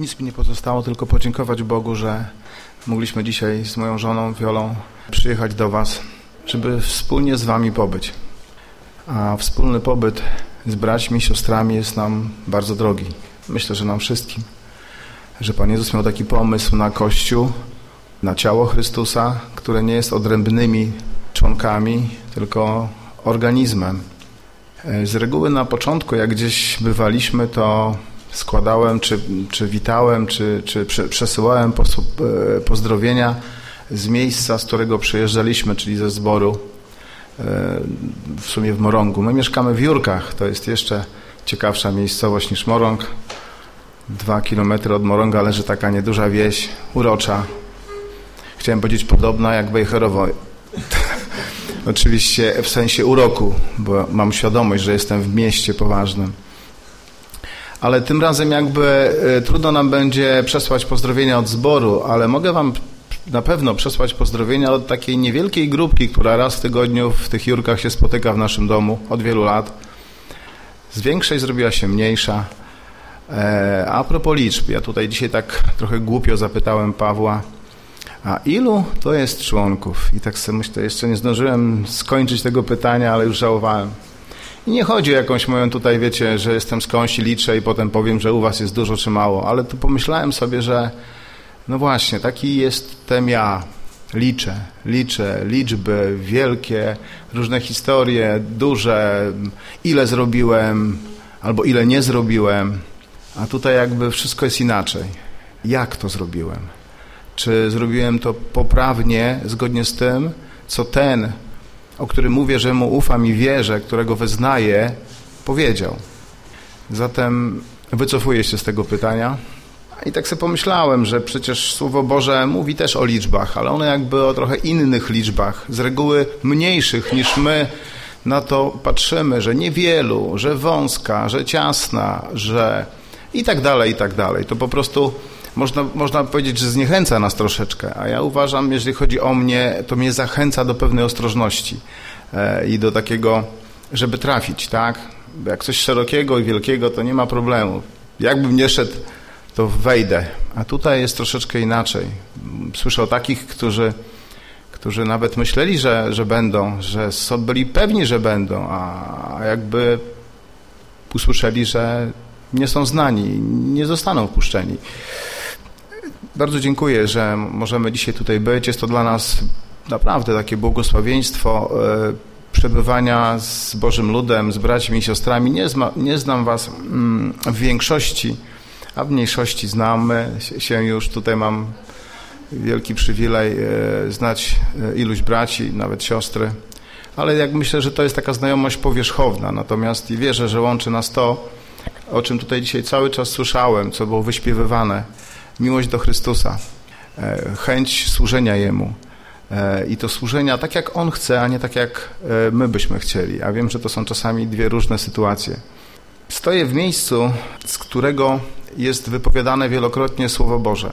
Nic mi nie pozostało, tylko podziękować Bogu, że mogliśmy dzisiaj z moją żoną Wiolą przyjechać do Was, żeby wspólnie z Wami pobyć. A wspólny pobyt z braćmi, siostrami jest nam bardzo drogi. Myślę, że nam wszystkim. Że Pan Jezus miał taki pomysł na Kościół, na ciało Chrystusa, które nie jest odrębnymi członkami, tylko organizmem. Z reguły na początku, jak gdzieś bywaliśmy, to składałem, czy, czy witałem, czy, czy przesyłałem e, pozdrowienia z miejsca, z którego przyjeżdżaliśmy, czyli ze zboru e, w sumie w Morągu. My mieszkamy w Jurkach, to jest jeszcze ciekawsza miejscowość niż Morąg. Dwa kilometry od Morąga leży taka nieduża wieś, urocza. Chciałem powiedzieć podobna jak Wejherowo. Oczywiście w sensie uroku, bo mam świadomość, że jestem w mieście poważnym ale tym razem jakby e, trudno nam będzie przesłać pozdrowienia od zboru, ale mogę wam na pewno przesłać pozdrowienia od takiej niewielkiej grupki, która raz w tygodniu w tych jurkach się spotyka w naszym domu od wielu lat. Z większej zrobiła się mniejsza. E, a propos liczb, ja tutaj dzisiaj tak trochę głupio zapytałem Pawła, a ilu to jest członków? I tak sobie myślę, jeszcze nie zdążyłem skończyć tego pytania, ale już żałowałem. I nie chodzi o jakąś moją tutaj, wiecie, że jestem skądś i liczę i potem powiem, że u was jest dużo czy mało, ale tu pomyślałem sobie, że no właśnie, taki jestem ja. Liczę, liczę, liczby wielkie, różne historie, duże, ile zrobiłem albo ile nie zrobiłem, a tutaj jakby wszystko jest inaczej. Jak to zrobiłem? Czy zrobiłem to poprawnie, zgodnie z tym, co ten o którym mówię, że mu ufam i wierzę, którego wyznaję, powiedział. Zatem wycofuję się z tego pytania. I tak sobie pomyślałem, że przecież Słowo Boże mówi też o liczbach, ale one jakby o trochę innych liczbach, z reguły mniejszych niż my na to patrzymy, że niewielu, że wąska, że ciasna, że i tak dalej, i tak dalej. To po prostu można, można powiedzieć, że zniechęca nas troszeczkę, a ja uważam, jeżeli chodzi o mnie, to mnie zachęca do pewnej ostrożności e, i do takiego, żeby trafić, tak? Jak coś szerokiego i wielkiego, to nie ma problemu. Jakbym nie szedł, to wejdę. A tutaj jest troszeczkę inaczej. Słyszę o takich, którzy, którzy nawet myśleli, że, że będą, że byli pewni, że będą, a jakby usłyszeli, że nie są znani, nie zostaną wpuszczeni. Bardzo dziękuję, że możemy dzisiaj tutaj być. Jest to dla nas naprawdę takie błogosławieństwo e, przebywania z Bożym Ludem, z braćmi i siostrami. Nie, zma, nie znam Was mm, w większości, a w mniejszości znamy się już. Tutaj mam wielki przywilej e, znać e, iluś braci, nawet siostry. Ale jak myślę, że to jest taka znajomość powierzchowna. Natomiast i wierzę, że łączy nas to, o czym tutaj dzisiaj cały czas słyszałem, co było wyśpiewywane – miłość do Chrystusa, e, chęć służenia Jemu. E, I to służenia tak, jak On chce, a nie tak, jak e, my byśmy chcieli. A wiem, że to są czasami dwie różne sytuacje. Stoję w miejscu, z którego jest wypowiadane wielokrotnie Słowo Boże.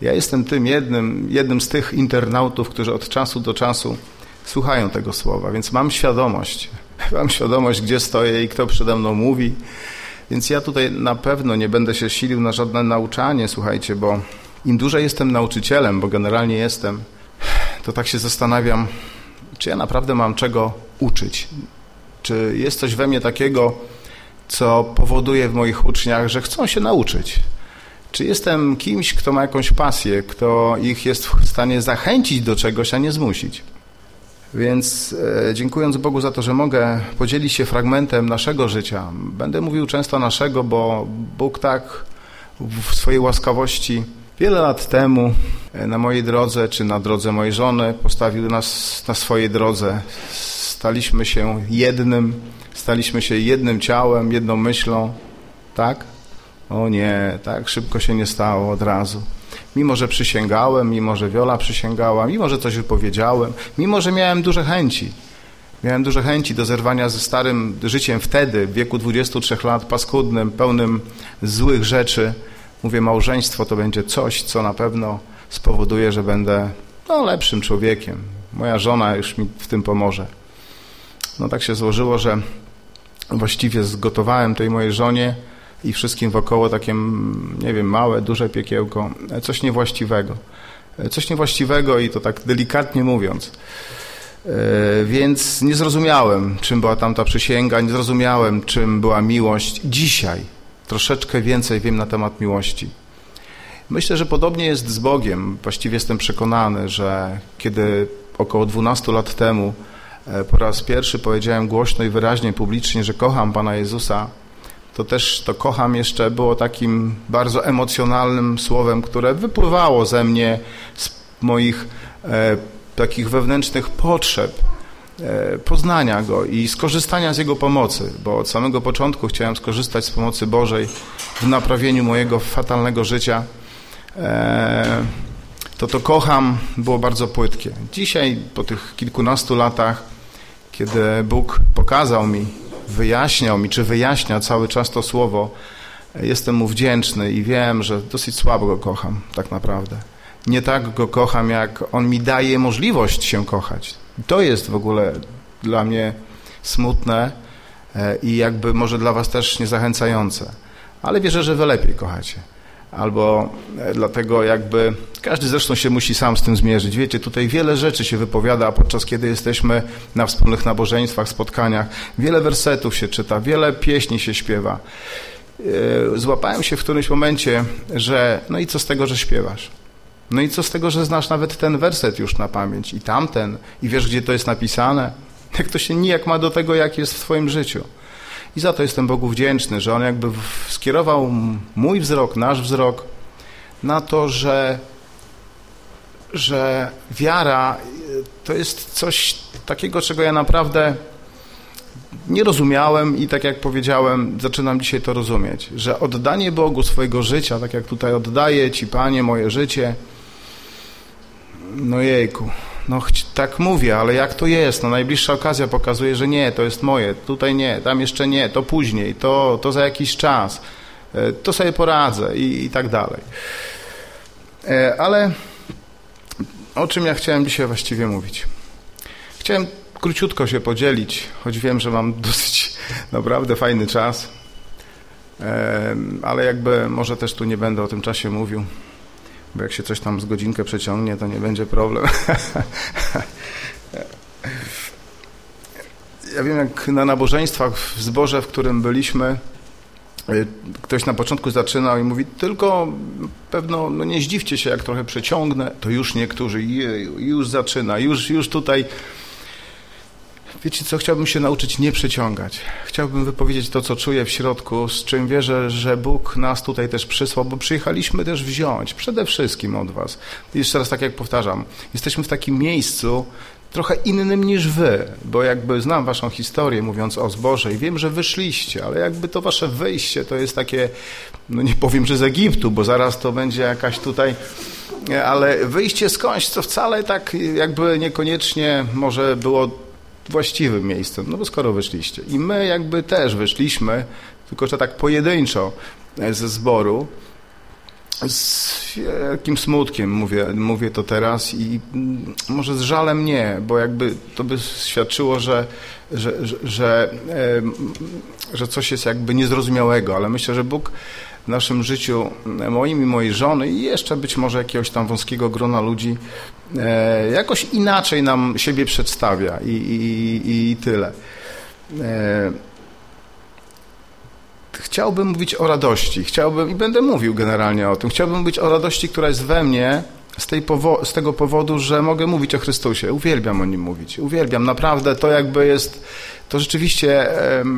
Ja jestem tym jednym, jednym z tych internautów, którzy od czasu do czasu słuchają tego słowa, więc mam świadomość, mam świadomość, gdzie stoję i kto przede mną mówi, więc ja tutaj na pewno nie będę się silił na żadne nauczanie, słuchajcie, bo im dłużej jestem nauczycielem, bo generalnie jestem, to tak się zastanawiam, czy ja naprawdę mam czego uczyć. Czy jest coś we mnie takiego, co powoduje w moich uczniach, że chcą się nauczyć. Czy jestem kimś, kto ma jakąś pasję, kto ich jest w stanie zachęcić do czegoś, a nie zmusić. Więc e, dziękując Bogu za to, że mogę podzielić się fragmentem naszego życia. Będę mówił często naszego, bo Bóg tak w swojej łaskawości wiele lat temu e, na mojej drodze, czy na drodze mojej żony, postawił nas na swojej drodze. Staliśmy się jednym, staliśmy się jednym ciałem, jedną myślą. Tak? O nie, tak szybko się nie stało od razu mimo że przysięgałem, mimo że Wiola przysięgała, mimo że coś wypowiedziałem, mimo że miałem duże chęci. Miałem duże chęci do zerwania ze starym życiem wtedy, w wieku 23 lat, paskudnym, pełnym złych rzeczy. Mówię, małżeństwo to będzie coś, co na pewno spowoduje, że będę no, lepszym człowiekiem. Moja żona już mi w tym pomoże. No tak się złożyło, że właściwie zgotowałem tej mojej żonie i wszystkim wokoło takie, nie wiem, małe, duże piekiełko, coś niewłaściwego. Coś niewłaściwego i to tak delikatnie mówiąc. Więc nie zrozumiałem, czym była tamta przysięga, nie zrozumiałem, czym była miłość. Dzisiaj troszeczkę więcej wiem na temat miłości. Myślę, że podobnie jest z Bogiem. Właściwie jestem przekonany, że kiedy około 12 lat temu e, po raz pierwszy powiedziałem głośno i wyraźnie, publicznie, że kocham Pana Jezusa, to też to kocham jeszcze. Było takim bardzo emocjonalnym słowem, które wypływało ze mnie z moich e, takich wewnętrznych potrzeb e, poznania Go i skorzystania z Jego pomocy, bo od samego początku chciałem skorzystać z pomocy Bożej w naprawieniu mojego fatalnego życia. E, to to kocham. Było bardzo płytkie. Dzisiaj, po tych kilkunastu latach, kiedy Bóg pokazał mi, wyjaśniał mi, czy wyjaśnia cały czas to słowo, jestem mu wdzięczny i wiem, że dosyć słabo go kocham, tak naprawdę. Nie tak go kocham, jak on mi daje możliwość się kochać. To jest w ogóle dla mnie smutne e, i jakby może dla was też niezachęcające. Ale wierzę, że wy lepiej kochacie albo e, dlatego jakby każdy zresztą się musi sam z tym zmierzyć. Wiecie, tutaj wiele rzeczy się wypowiada podczas kiedy jesteśmy na wspólnych nabożeństwach, spotkaniach. Wiele wersetów się czyta, wiele pieśni się śpiewa. E, złapałem się w którymś momencie, że no i co z tego, że śpiewasz? No i co z tego, że znasz nawet ten werset już na pamięć i tamten i wiesz, gdzie to jest napisane? Jak to się nijak ma do tego, jak jest w twoim życiu? I za to jestem Bogu wdzięczny, że On jakby skierował mój wzrok, nasz wzrok na to, że, że wiara to jest coś takiego, czego ja naprawdę nie rozumiałem i tak jak powiedziałem, zaczynam dzisiaj to rozumieć, że oddanie Bogu swojego życia, tak jak tutaj oddaję Ci, Panie, moje życie, no jejku, no tak mówię, ale jak to jest? No najbliższa okazja pokazuje, że nie, to jest moje, tutaj nie, tam jeszcze nie, to później, to, to za jakiś czas, e, to sobie poradzę i, i tak dalej. E, ale o czym ja chciałem dzisiaj właściwie mówić? Chciałem króciutko się podzielić, choć wiem, że mam dosyć naprawdę fajny czas, e, ale jakby może też tu nie będę o tym czasie mówił bo jak się coś tam z godzinkę przeciągnie, to nie będzie problem. ja wiem, jak na nabożeństwach w zborze, w którym byliśmy, y, ktoś na początku zaczynał i mówi, tylko pewno, no nie zdziwcie się, jak trochę przeciągnę, to już niektórzy, już zaczyna, już, już tutaj Wiecie co, chciałbym się nauczyć nie przeciągać. Chciałbym wypowiedzieć to, co czuję w środku, z czym wierzę, że Bóg nas tutaj też przysłał, bo przyjechaliśmy też wziąć, przede wszystkim od was. Jeszcze raz tak jak powtarzam, jesteśmy w takim miejscu, trochę innym niż wy, bo jakby znam waszą historię, mówiąc o zboże i wiem, że wyszliście, ale jakby to wasze wyjście to jest takie, no nie powiem, że z Egiptu, bo zaraz to będzie jakaś tutaj, ale wyjście skądś, co wcale tak jakby niekoniecznie może było właściwym miejscem, no bo skoro wyszliście. I my jakby też wyszliśmy, tylko że tak pojedynczo ze zboru, z wielkim smutkiem mówię, mówię to teraz i może z żalem nie, bo jakby to by świadczyło, że, że, że, że, że coś jest jakby niezrozumiałego, ale myślę, że Bóg w naszym życiu, moim i mojej żony i jeszcze być może jakiegoś tam wąskiego grona ludzi e, jakoś inaczej nam siebie przedstawia i, i, i tyle. E, chciałbym mówić o radości, chciałbym i będę mówił generalnie o tym, chciałbym mówić o radości, która jest we mnie z, tej z tego powodu, że mogę mówić o Chrystusie. Uwielbiam o Nim mówić. Uwielbiam. Naprawdę to jakby jest, to rzeczywiście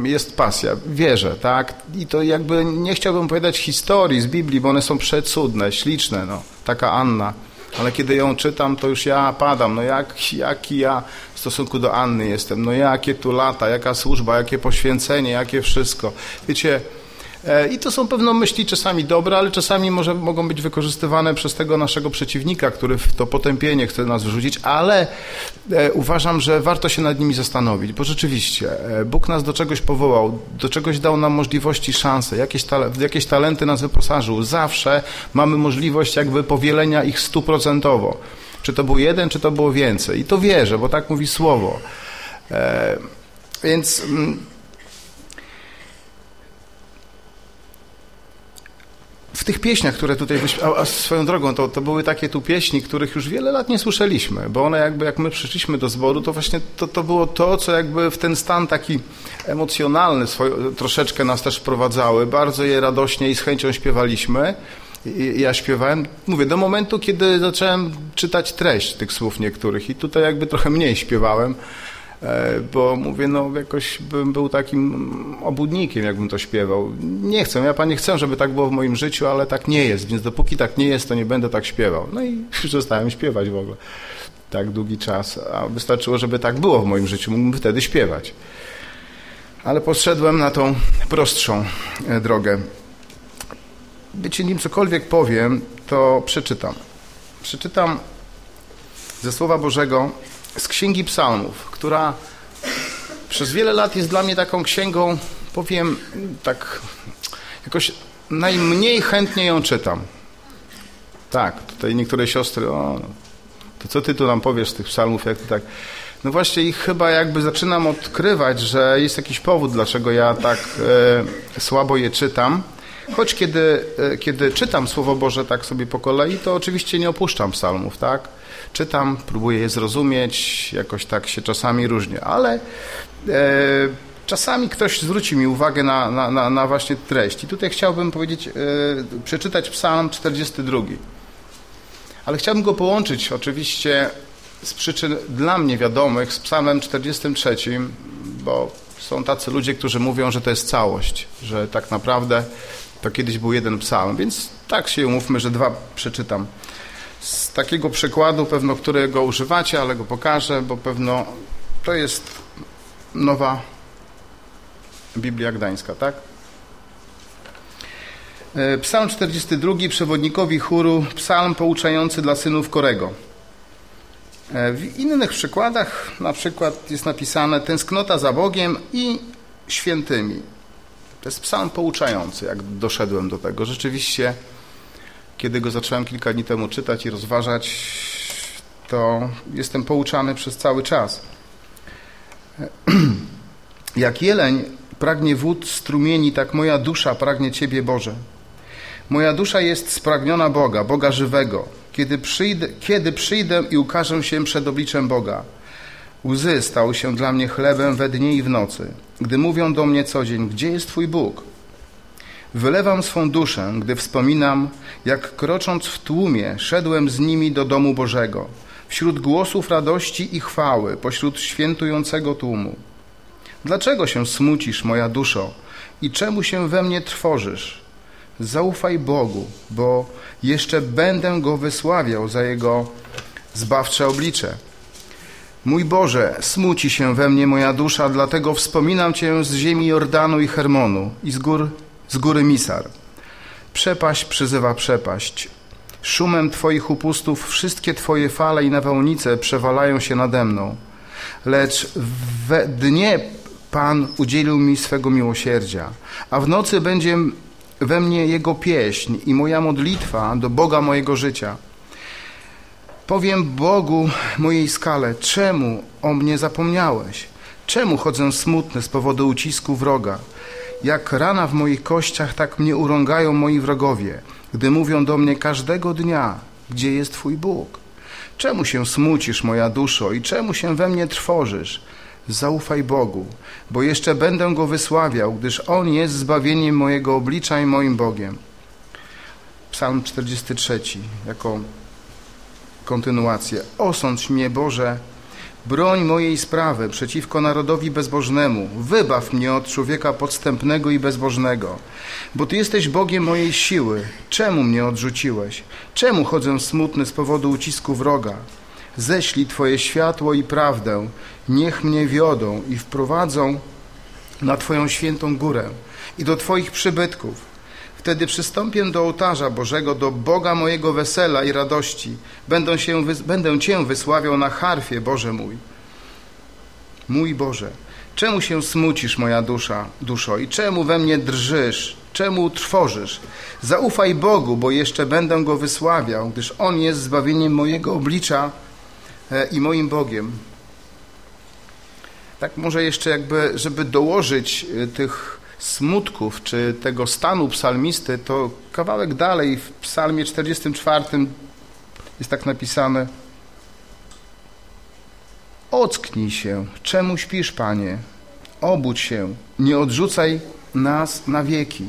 jest pasja. Wierzę, tak? I to jakby nie chciałbym opowiadać historii z Biblii, bo one są przecudne, śliczne, no. Taka Anna. Ale kiedy ją czytam, to już ja padam. No jak, jaki ja w stosunku do Anny jestem? No jakie tu lata, jaka służba, jakie poświęcenie, jakie wszystko. Wiecie, I to są pewno myśli czasami dobre, ale czasami może mogą być wykorzystywane przez tego naszego przeciwnika, który w to potępienie chce nas wrzucić, ale e, uważam, że warto się nad nimi zastanowić, bo rzeczywiście e, Bóg nas do czegoś powołał, do czegoś dał nam możliwości, szanse, jakieś, w jakieś talenty nas wyposażył. Zawsze mamy możliwość jakby powielenia ich stuprocentowo. Czy to był jeden, czy to było więcej. I to wierzę, bo tak mówi Słowo. Więc w tych pieśniach, które tutaj a, a swoją drogą, to, to były takie tu pieśni, których już wiele lat nie słyszeliśmy, bo one jakby, jak my przyszliśmy do zboru, to właśnie to, to było to, co jakby w ten stan taki emocjonalny troszeczkę nas też wprowadzały. Bardzo je radośnie i z chęcią śpiewaliśmy. I, ja śpiewałem, mówię, do momentu, kiedy zacząłem czytać treść tych słów niektórych i tutaj jakby trochę mniej śpiewałem, bo mówię, no jakoś bym był takim obudnikiem, jakbym to śpiewał. Nie chcę, ja Panie chcę, żeby tak było w moim życiu, ale tak nie jest, więc dopóki tak nie jest, to nie będę tak śpiewał. No i przestałem śpiewać w ogóle tak długi czas, a wystarczyło, żeby tak było w moim życiu, mógłbym wtedy śpiewać. Ale poszedłem na tą prostszą e, drogę. Wiecie, nim cokolwiek powiem, to przeczytam. Przeczytam ze Słowa Bożego z Księgi Psalmów, która przez wiele lat jest dla mnie taką księgą, powiem tak, jakoś najmniej chętnie ją czytam. Tak, tutaj niektóre siostry, o, to co ty tu nam powiesz z tych psalmów, jak ty tak... No właśnie ich chyba jakby zaczynam odkrywać, że jest jakiś powód, dlaczego ja tak e, słabo je czytam. Choć kiedy, e, kiedy czytam Słowo Boże tak sobie po kolei, to oczywiście nie opuszczam psalmów, tak? Czytam, próbuję je zrozumieć, jakoś tak się czasami różnię, ale e, czasami ktoś zwróci mi uwagę na, na, na, na właśnie treść. I tutaj chciałbym powiedzieć, e, przeczytać psalm 42. Ale chciałbym go połączyć oczywiście z przyczyn dla mnie wiadomych z psalmem 43, bo są tacy ludzie, którzy mówią, że to jest całość, że tak naprawdę to kiedyś był jeden psalm, więc tak się umówmy, że dwa przeczytam z takiego przykładu, pewno którego używacie, ale go pokażę, bo pewno to jest nowa Biblia Gdańska, tak? E, psalm 42, przewodnikowi chóru, psalm pouczający dla synów Korego. E, w innych przykładach na przykład jest napisane tęsknota za Bogiem i świętymi. To jest psalm pouczający, jak doszedłem do tego. Rzeczywiście kiedy go zacząłem kilka dni temu czytać i rozważać, to jestem pouczany przez cały czas. Jak jeleń pragnie wód strumieni, tak moja dusza pragnie Ciebie, Boże. Moja dusza jest spragniona Boga, Boga żywego. Kiedy przyjdę, kiedy przyjdę i ukażę się przed obliczem Boga. Łzy stały się dla mnie chlebem we dnie i w nocy. Gdy mówią do mnie co dzień, gdzie jest Twój Bóg? Wylewam swą duszę, gdy wspominam, jak krocząc w tłumie szedłem z nimi do domu Bożego, wśród głosów radości i chwały, pośród świętującego tłumu. Dlaczego się smucisz, moja duszo, i czemu się we mnie trwożysz? Zaufaj Bogu, bo jeszcze będę Go wysławiał za Jego zbawcze oblicze. Mój Boże, smuci się we mnie moja dusza, dlatego wspominam Cię z ziemi Jordanu i Hermonu i z gór z góry Misar. Przepaść przyzywa przepaść. Szumem Twoich upustów wszystkie Twoje fale i nawałnice przewalają się nade mną. Lecz we dnie Pan udzielił mi swego miłosierdzia, a w nocy będzie we mnie Jego pieśń i moja modlitwa do Boga mojego życia. Powiem Bogu mojej skale, czemu o mnie zapomniałeś? Czemu chodzę smutny z powodu ucisku wroga? Jak rana w moich kościach, tak mnie urągają moi wrogowie, gdy mówią do mnie każdego dnia, gdzie jest Twój Bóg. Czemu się smucisz, moja duszo, i czemu się we mnie trwożysz? Zaufaj Bogu, bo jeszcze będę Go wysławiał, gdyż On jest zbawieniem mojego oblicza i moim Bogiem. Psalm 43, jako kontynuację. Osądź mnie, Boże, Broń mojej sprawy przeciwko narodowi bezbożnemu. Wybaw mnie od człowieka podstępnego i bezbożnego. Bo Ty jesteś Bogiem mojej siły. Czemu mnie odrzuciłeś? Czemu chodzę smutny z powodu ucisku wroga? Ześlij Twoje światło i prawdę. Niech mnie wiodą i wprowadzą na Twoją świętą górę i do Twoich przybytków Wtedy przystąpię do ołtarza Bożego, do Boga mojego wesela i radości. Będę, się, będę Cię wysławiał na harfie, Boże mój. Mój Boże, czemu się smucisz, moja dusza, duszo, i czemu we mnie drżysz, czemu trwożysz? Zaufaj Bogu, bo jeszcze będę Go wysławiał, gdyż On jest zbawieniem mojego oblicza e, i moim Bogiem. Tak może jeszcze jakby, żeby dołożyć e, tych smutków, czy tego stanu psalmisty, to kawałek dalej w psalmie 44 jest tak napisane Ocknij się, czemu śpisz, Panie? Obudź się, nie odrzucaj nas na wieki.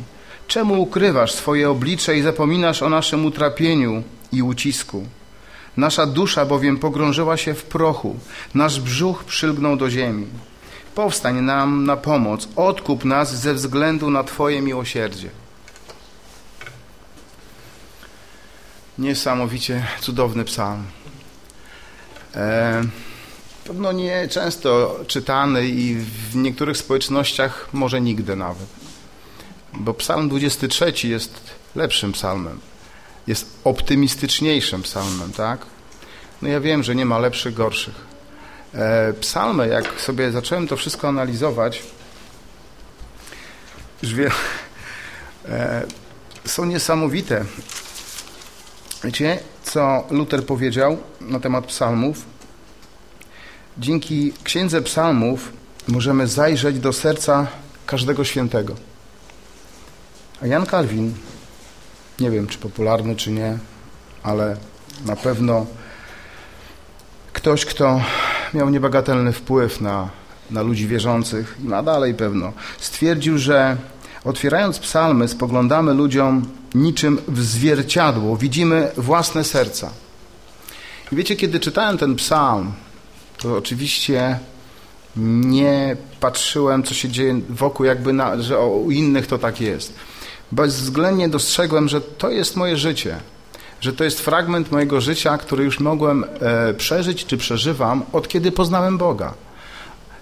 Czemu ukrywasz swoje oblicze i zapominasz o naszym utrapieniu i ucisku? Nasza dusza bowiem pogrążyła się w prochu, nasz brzuch przylgnął do ziemi. Powstań nam na pomoc, odkup nas ze względu na Twoje miłosierdzie. Niesamowicie cudowny psalm. E, pewno nie często czytany i w niektórych społecznościach może nigdy nawet. Bo psalm 23 jest lepszym psalmem. Jest optymistyczniejszym psalmem, tak? No ja wiem, że nie ma lepszych, gorszych. E, psalmy, jak sobie zacząłem to wszystko analizować, już wie, e, są niesamowite. Wiecie, co Luther powiedział na temat psalmów? Dzięki Księdze Psalmów możemy zajrzeć do serca każdego świętego. A Jan Kalwin, nie wiem czy popularny czy nie, ale na pewno ktoś, kto miał niebagatelny wpływ na, na ludzi wierzących i ma dalej pewno, stwierdził, że otwierając psalmy spoglądamy ludziom niczym w zwierciadło, widzimy własne serca. I wiecie, kiedy czytałem ten psalm, to oczywiście nie patrzyłem, co się dzieje wokół, jakby na, że u innych to tak jest. Bezwzględnie dostrzegłem, że to jest moje życie, że to jest fragment mojego życia, który już mogłem e, przeżyć, czy przeżywam, od kiedy poznałem Boga.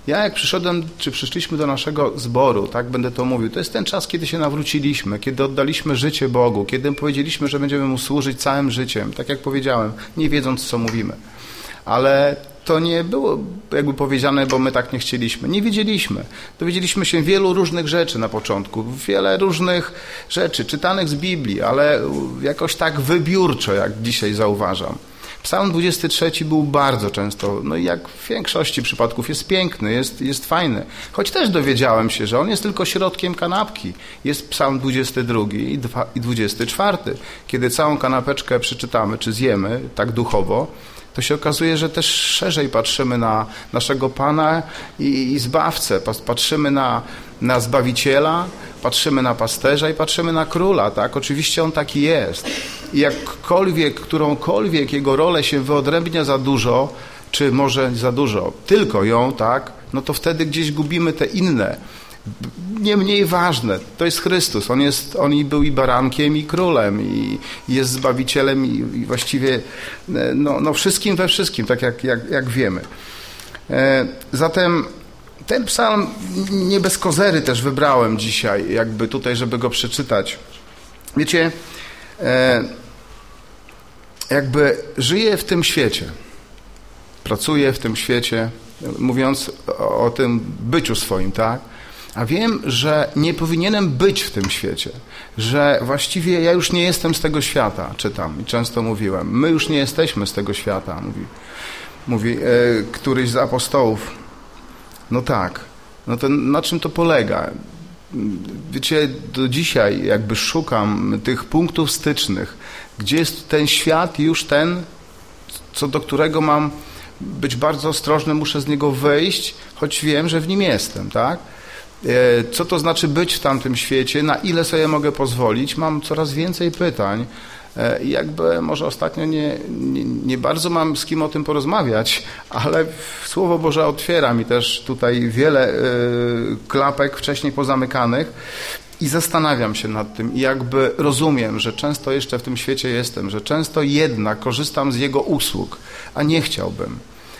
Ja jak przyszedłem, czy przyszliśmy do naszego zboru, tak będę to mówił, to jest ten czas, kiedy się nawróciliśmy, kiedy oddaliśmy życie Bogu, kiedy powiedzieliśmy, że będziemy Mu służyć całym życiem, tak jak powiedziałem, nie wiedząc, co mówimy. Ale to nie było jakby powiedziane, bo my tak nie chcieliśmy. Nie wiedzieliśmy. Dowiedzieliśmy się wielu różnych rzeczy na początku, wiele różnych rzeczy czytanych z Biblii, ale jakoś tak wybiórczo, jak dzisiaj zauważam. Psalm 23 był bardzo często, no jak w większości przypadków, jest piękny, jest, jest fajny. Choć też dowiedziałem się, że on jest tylko środkiem kanapki. Jest Psalm 22 i, i 24. Kiedy całą kanapeczkę przeczytamy, czy zjemy, tak duchowo, to się okazuje, że też szerzej patrzymy na naszego Pana i, i Zbawcę, patrzymy na, na Zbawiciela, patrzymy na pasterza i patrzymy na króla, tak? Oczywiście on taki jest. I jakkolwiek, którąkolwiek jego rolę się wyodrębnia za dużo, czy może za dużo, tylko ją, tak? No to wtedy gdzieś gubimy te inne nie mniej ważne. To jest Chrystus. On, jest, on i był i barankiem, i królem, i, jest Zbawicielem, i, i właściwie e, no, no, wszystkim we wszystkim, tak jak, jak, jak wiemy. E, zatem ten psalm nie bez kozery też wybrałem dzisiaj, jakby tutaj, żeby go przeczytać. Wiecie, e, jakby żyję w tym świecie, pracuję w tym świecie, mówiąc o, o tym byciu swoim, tak? A wiem, że nie powinienem być w tym świecie, że właściwie ja już nie jestem z tego świata, czytam i często mówiłem. My już nie jesteśmy z tego świata, mówi, mówi e, któryś z apostołów. No tak. No to na czym to polega? Wiecie, do dzisiaj jakby szukam tych punktów stycznych, gdzie jest ten świat już ten, co do którego mam być bardzo ostrożny, muszę z niego wyjść, choć wiem, że w nim jestem, tak? E, co to znaczy być w tamtym świecie? Na ile sobie mogę pozwolić? Mam coraz więcej pytań. E, I jakby może ostatnio nie, nie, nie, bardzo mam z kim o tym porozmawiać, ale Słowo Boże otwiera mi też tutaj wiele y, klapek wcześniej pozamykanych i zastanawiam się nad tym i jakby rozumiem, że często jeszcze w tym świecie jestem, że często jednak korzystam z Jego usług, a nie chciałbym.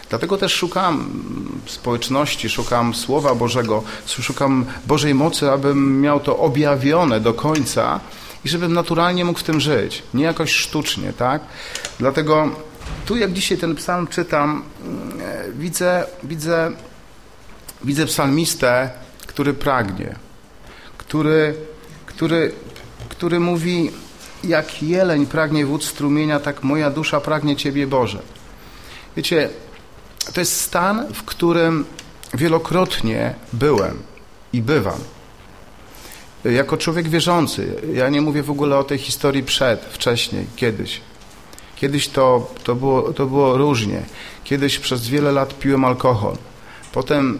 Dlatego też szukam społeczności, szukam Słowa Bożego, szukam Bożej mocy, abym miał to objawione do końca i żebym naturalnie mógł w tym żyć, nie jakoś sztucznie, tak? Dlatego tu jak dzisiaj ten psalm czytam, e, widzę, widzę, widzę psalmistę, który pragnie, który, który, który mówi, jak jeleń pragnie wód strumienia, tak moja dusza pragnie Ciebie, Boże. Wiecie, to jest stan, w którym wielokrotnie byłem i bywam. jako człowiek wierzący, ja nie mówię w ogóle o tej historii przed, wcześniej, kiedyś. Kiedyś to, to, było, to było różnie. Kiedyś przez wiele lat piłem alkohol. Potem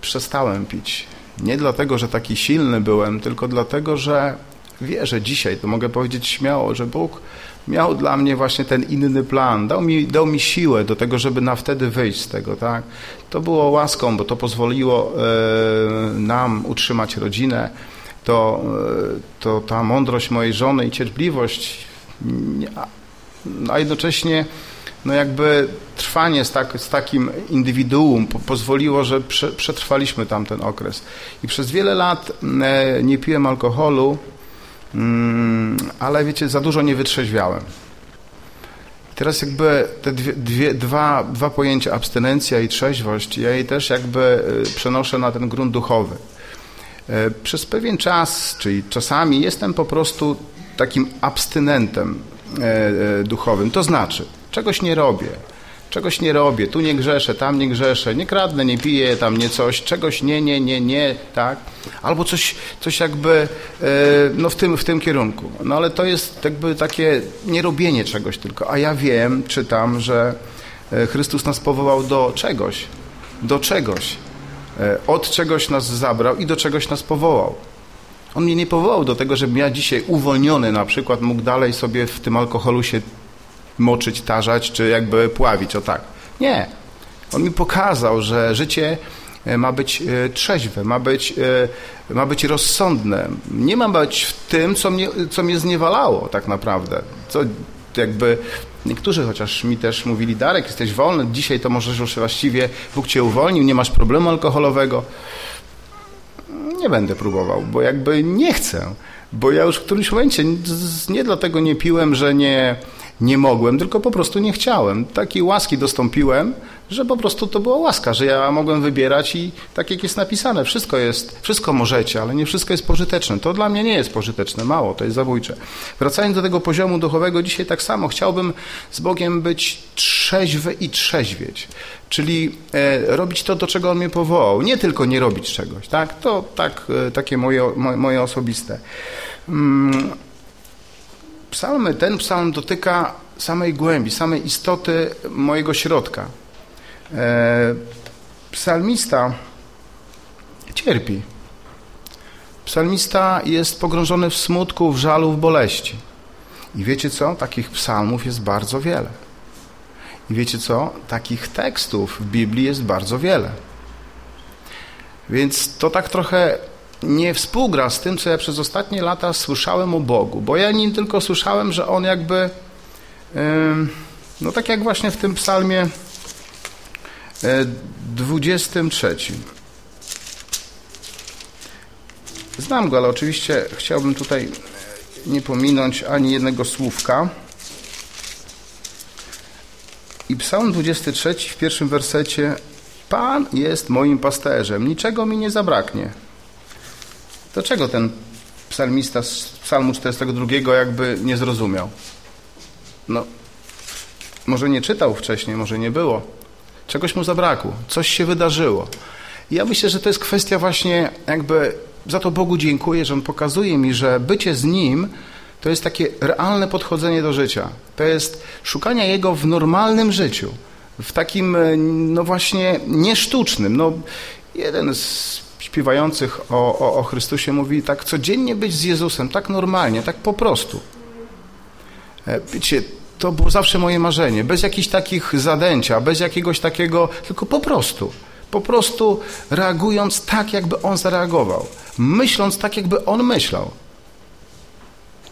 przestałem pić. Nie dlatego, że taki silny byłem, tylko dlatego, że wierzę dzisiaj, to mogę powiedzieć śmiało, że Bóg miał dla mnie właśnie ten inny plan. Dał mi, dał mi siłę do tego, żeby na wtedy wyjść z tego. Tak? To było łaską, bo to pozwoliło e, nam utrzymać rodzinę. To, e, to ta mądrość mojej żony i cierpliwość, a jednocześnie no jakby trwanie z, tak, z takim indywiduum po, pozwoliło, że prze, przetrwaliśmy tamten okres. I przez wiele lat e, nie piłem alkoholu, ale wiecie, za dużo nie wytrzeźwiałem. Teraz jakby te dwie, dwie, dwa, dwa pojęcia, abstynencja i trzeźwość, ja je też jakby e, przenoszę na ten grunt duchowy. E, przez pewien czas, czyli czasami jestem po prostu takim abstynentem duchowym. To znaczy, Czegoś nie robię. Czegoś nie robię, tu nie grzeszę, tam nie grzeszę, nie kradnę, nie piję, tam nie coś, czegoś nie, nie, nie, nie, tak? Albo coś, coś jakby e, no w, tym, w tym kierunku. No ale to jest jakby takie nierobienie czegoś tylko. A ja wiem, czytam, że e, Chrystus nas powołał do czegoś, do czegoś. E, od czegoś nas zabrał i do czegoś nas powołał. On mnie nie powołał do tego, żebym ja dzisiaj uwolniony na przykład mógł dalej sobie w tym alkoholu się moczyć, tarzać, czy jakby pławić, o tak. Nie. On mi pokazał, że życie e, ma być e, trzeźwe, ma być, e, ma być rozsądne. Nie ma być w tym, co mnie, co mnie zniewalało tak naprawdę. Co jakby niektórzy chociaż mi też mówili, Darek, jesteś wolny, dzisiaj to możesz już właściwie, Bóg cię uwolnił, nie masz problemu alkoholowego. Nie będę próbował, bo jakby nie chcę. Bo ja już w którymś momencie nie dlatego nie piłem, że nie, nie mogłem, tylko po prostu nie chciałem. Takiej łaski dostąpiłem, że po prostu to była łaska, że ja mogłem wybierać i tak jak jest napisane, wszystko jest, wszystko możecie, ale nie wszystko jest pożyteczne. To dla mnie nie jest pożyteczne, mało, to jest zabójcze. Wracając do tego poziomu duchowego, dzisiaj tak samo chciałbym z Bogiem być trzeźwy i trzeźwieć, czyli e, robić to, do czego On mnie powołał, nie tylko nie robić czegoś, tak? To tak, e, takie moje, moje osobiste. Mm psalmy, ten psalm dotyka samej głębi, samej istoty mojego środka. E, psalmista cierpi. Psalmista jest pogrążony w smutku, w żalu, w boleści. I wiecie co? Takich psalmów jest bardzo wiele. I wiecie co? Takich tekstów w Biblii jest bardzo wiele. Więc to tak trochę nie współgra z tym, co ja przez ostatnie lata słyszałem o Bogu, bo ja nim tylko słyszałem, że On jakby, no tak jak właśnie w tym psalmie 23. E, Znam go, ale oczywiście chciałbym tutaj nie pominąć ani jednego słówka. I psalm 23 w pierwszym wersecie Pan jest moim pasterzem, niczego mi nie zabraknie. To czego ten psalmista z psalmu 42 jakby nie zrozumiał? No, może nie czytał wcześniej, może nie było. Czegoś mu zabrakło, coś się wydarzyło. I ja myślę, że to jest kwestia właśnie jakby, za to Bogu dziękuję, że On pokazuje mi, że bycie z Nim to jest takie realne podchodzenie do życia. To jest szukanie Jego w normalnym życiu. W takim, no właśnie, niesztucznym. No, jeden z śpiewających o, o, o Chrystusie mówi tak codziennie być z Jezusem, tak normalnie, tak po prostu. E, wiecie, to było zawsze moje marzenie, bez jakichś takich zadęcia, bez jakiegoś takiego, tylko po prostu. Po prostu reagując tak, jakby On zareagował. Myśląc tak, jakby On myślał.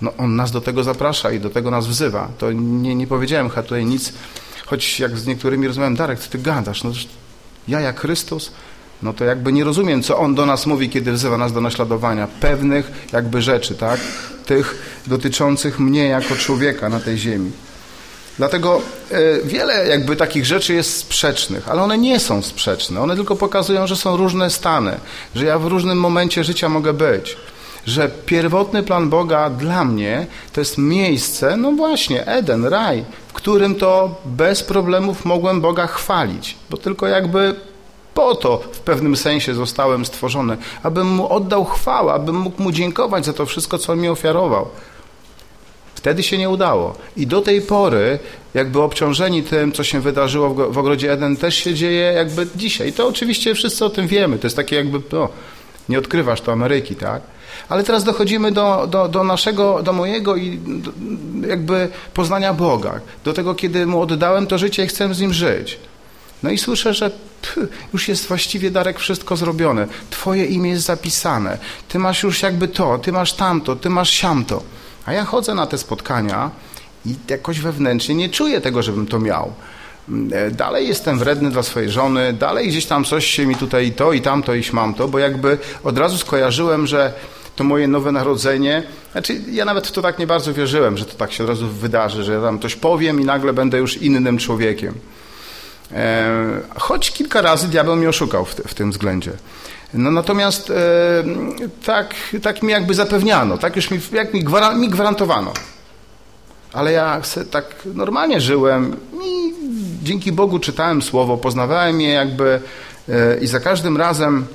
No, On nas do tego zaprasza i do tego nas wzywa. To nie, nie powiedziałem chyba tutaj nic, choć jak z niektórymi rozmawiam, Darek, co ty gadasz? No, ja jak Chrystus, no to jakby nie rozumiem, co on do nas mówi, kiedy wzywa nas do naśladowania pewnych jakby rzeczy, tak? Tych dotyczących mnie jako człowieka na tej ziemi. Dlatego e, wiele jakby takich rzeczy jest sprzecznych, ale one nie są sprzeczne. One tylko pokazują, że są różne stany, że ja w różnym momencie życia mogę być. Że pierwotny plan Boga dla mnie to jest miejsce, no właśnie, Eden, raj, w którym to bez problemów mogłem Boga chwalić, bo tylko jakby Po to w pewnym sensie zostałem stworzony, abym mu oddał chwałę, abym mógł mu dziękować za to wszystko, co on mi ofiarował. Wtedy się nie udało. I do tej pory, jakby obciążeni tym, co się wydarzyło w, ogrodzie Eden, też się dzieje jakby dzisiaj. To oczywiście wszyscy o tym wiemy. To jest takie jakby, no, nie odkrywasz to Ameryki, tak? Ale teraz dochodzimy do, do, do naszego, do mojego i jakby poznania Boga. Do tego, kiedy Mu oddałem to życie i chcę z Nim żyć. No i słyszę, że pff, już jest właściwie, Darek, wszystko zrobione. Twoje imię jest zapisane. Ty masz już jakby to, ty masz tamto, ty masz siamto. A ja chodzę na te spotkania i jakoś wewnętrznie nie czuję tego, żebym to miał. E, dalej jestem wredny dla swojej żony, dalej gdzieś tam coś się mi tutaj to i tamto i mam to, bo jakby od razu skojarzyłem, że to moje nowe narodzenie, znaczy ja nawet w to tak nie bardzo wierzyłem, że to tak się od razu wydarzy, że ja tam coś powiem i nagle będę już innym człowiekiem. E, choć kilka razy diabeł mnie oszukał w, w tym względzie. No natomiast e, tak, tak mi jakby zapewniano, tak już mi, jak mi, mi gwarantowano. Ale ja tak normalnie żyłem i dzięki Bogu czytałem Słowo, poznawałem je jakby e, i za każdym razem,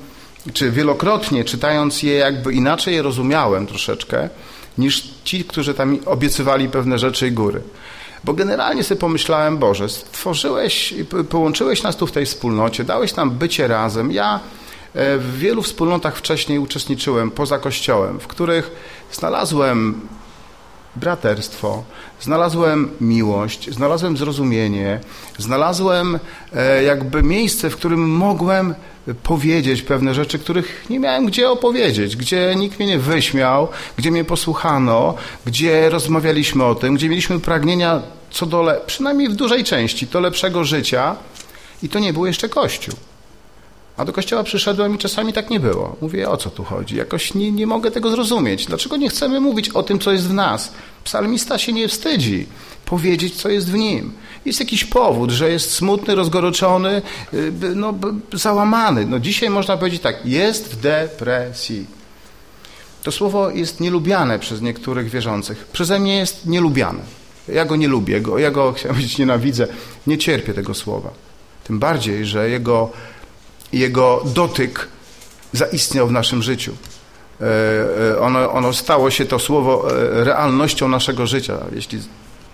czy wielokrotnie czytając je, jakby inaczej je rozumiałem troszeczkę, niż ci, którzy tam obiecywali pewne rzeczy i góry. Bo generalnie sobie pomyślałem, Boże, stworzyłeś, połączyłeś nas tu w tej wspólnocie, dałeś nam bycie razem. Ja e, w wielu wspólnotach wcześniej uczestniczyłem poza Kościołem, w których znalazłem braterstwo, znalazłem miłość, znalazłem zrozumienie, znalazłem e, jakby miejsce, w którym mogłem powiedzieć pewne rzeczy, których nie miałem gdzie opowiedzieć, gdzie nikt mnie nie wyśmiał, gdzie mnie posłuchano, gdzie rozmawialiśmy o tym, gdzie mieliśmy pragnienia co do, przynajmniej w dużej części, do lepszego życia i to nie był jeszcze Kościół. A do kościoła przyszedłem i czasami tak nie było. Mówię, o co tu chodzi? Jakoś nie, nie mogę tego zrozumieć. Dlaczego nie chcemy mówić o tym, co jest w nas? Psalmista się nie wstydzi powiedzieć, co jest w nim. Jest jakiś powód, że jest smutny, rozgoryczony, y, no, załamany. No, dzisiaj można powiedzieć tak, jest w depresji. To słowo jest nielubiane przez niektórych wierzących. Przeze mnie jest nielubiane. Ja go nie lubię, go, ja go, chciałem powiedzieć, nienawidzę. Nie cierpię tego słowa. Tym bardziej, że jego jego dotyk zaistniał w naszym życiu. E, e, ono, ono stało się, to słowo, e, realnością naszego życia. Jeśli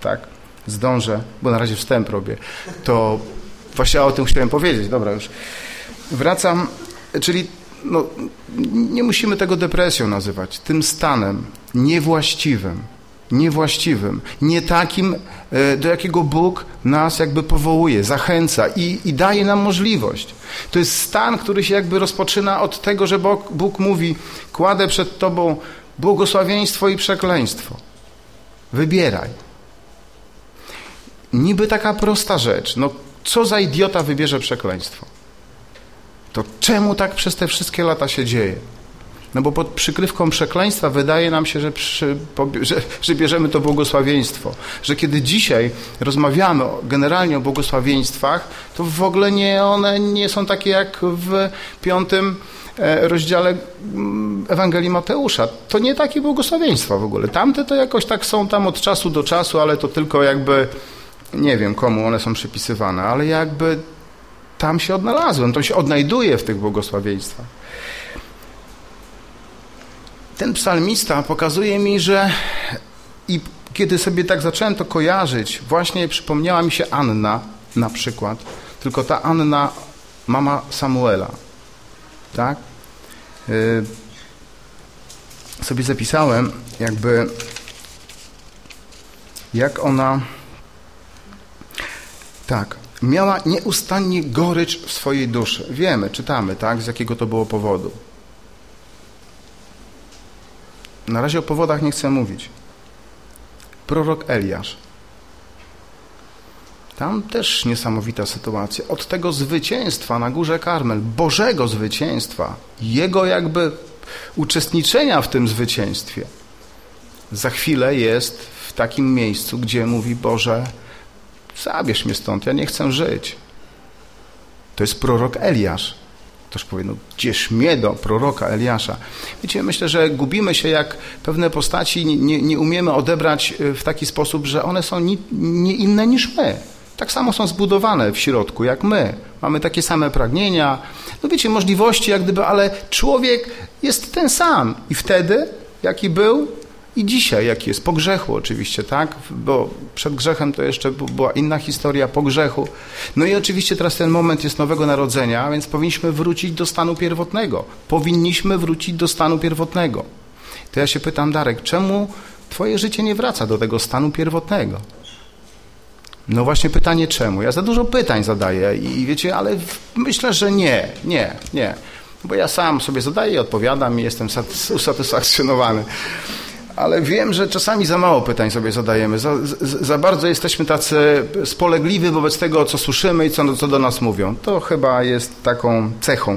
tak zdążę, bo na razie wstęp robię, to właśnie o tym chciałem powiedzieć. Dobra, już wracam. Czyli no, nie musimy tego depresją nazywać, tym stanem niewłaściwym, niewłaściwym, nie takim, e, do jakiego Bóg nas jakby powołuje, zachęca i, i daje nam możliwość. To jest stan, który się jakby rozpoczyna od tego, że Bóg, Bóg mówi, kładę przed Tobą błogosławieństwo i przekleństwo. Wybieraj. Niby taka prosta rzecz. No, co za idiota wybierze przekleństwo? To czemu tak przez te wszystkie lata się dzieje? No bo pod przykrywką przekleństwa wydaje nam się, że, przy, że, że, bierzemy to błogosławieństwo. Że kiedy dzisiaj rozmawiamy generalnie o błogosławieństwach, to w ogóle nie, one nie są takie jak w piątym e, rozdziale mm, Ewangelii Mateusza. To nie takie błogosławieństwa w ogóle. Tamte to jakoś tak są tam od czasu do czasu, ale to tylko jakby nie wiem komu one są przypisywane, ale jakby tam się odnalazłem, to się odnajduje w tych błogosławieństwach ten psalmista pokazuje mi, że i kiedy sobie tak zacząłem to kojarzyć, właśnie przypomniała mi się Anna na przykład, tylko ta Anna, mama Samuela, tak? Yy, sobie zapisałem jakby jak ona tak, miała nieustannie gorycz w swojej duszy. Wiemy, czytamy, tak, z jakiego to było powodu. Na razie o powodach nie chcę mówić. Prorok Eliasz. Tam też niesamowita sytuacja. Od tego zwycięstwa na górze Karmel, Bożego zwycięstwa, jego jakby uczestniczenia w tym zwycięstwie, za chwilę jest w takim miejscu, gdzie mówi Boże, zabierz mnie stąd, ja nie chcę żyć. To jest prorok Eliasz. Ktoś powie, no gdzież mnie do proroka Eliasza. Wiecie, myślę, że gubimy się, jak pewne postaci nie, nie umiemy odebrać e, w taki sposób, że one są nie, nie inne niż my. tak samo są zbudowane w środku jak my. Mamy takie same pragnienia, no wiecie, możliwości jak gdyby, ale człowiek jest ten sam. I wtedy, jaki był, i dzisiaj, jaki jest, po grzechu oczywiście, tak? Bo przed grzechem to jeszcze była inna historia, po grzechu. No i oczywiście teraz ten moment jest nowego narodzenia, więc powinniśmy wrócić do stanu pierwotnego. Powinniśmy wrócić do stanu pierwotnego. To ja się pytam, Darek, czemu twoje życie nie wraca do tego stanu pierwotnego? No właśnie pytanie czemu? Ja za dużo pytań zadaję i wiecie, ale myślę, że nie, nie, nie. Bo ja sam sobie zadaję i odpowiadam i jestem usatysfakcjonowany ale wiem, że czasami za mało pytań sobie zadajemy. Za, za, bardzo jesteśmy tacy spolegliwi wobec tego, co słyszymy i co, co do nas mówią. To chyba jest taką cechą.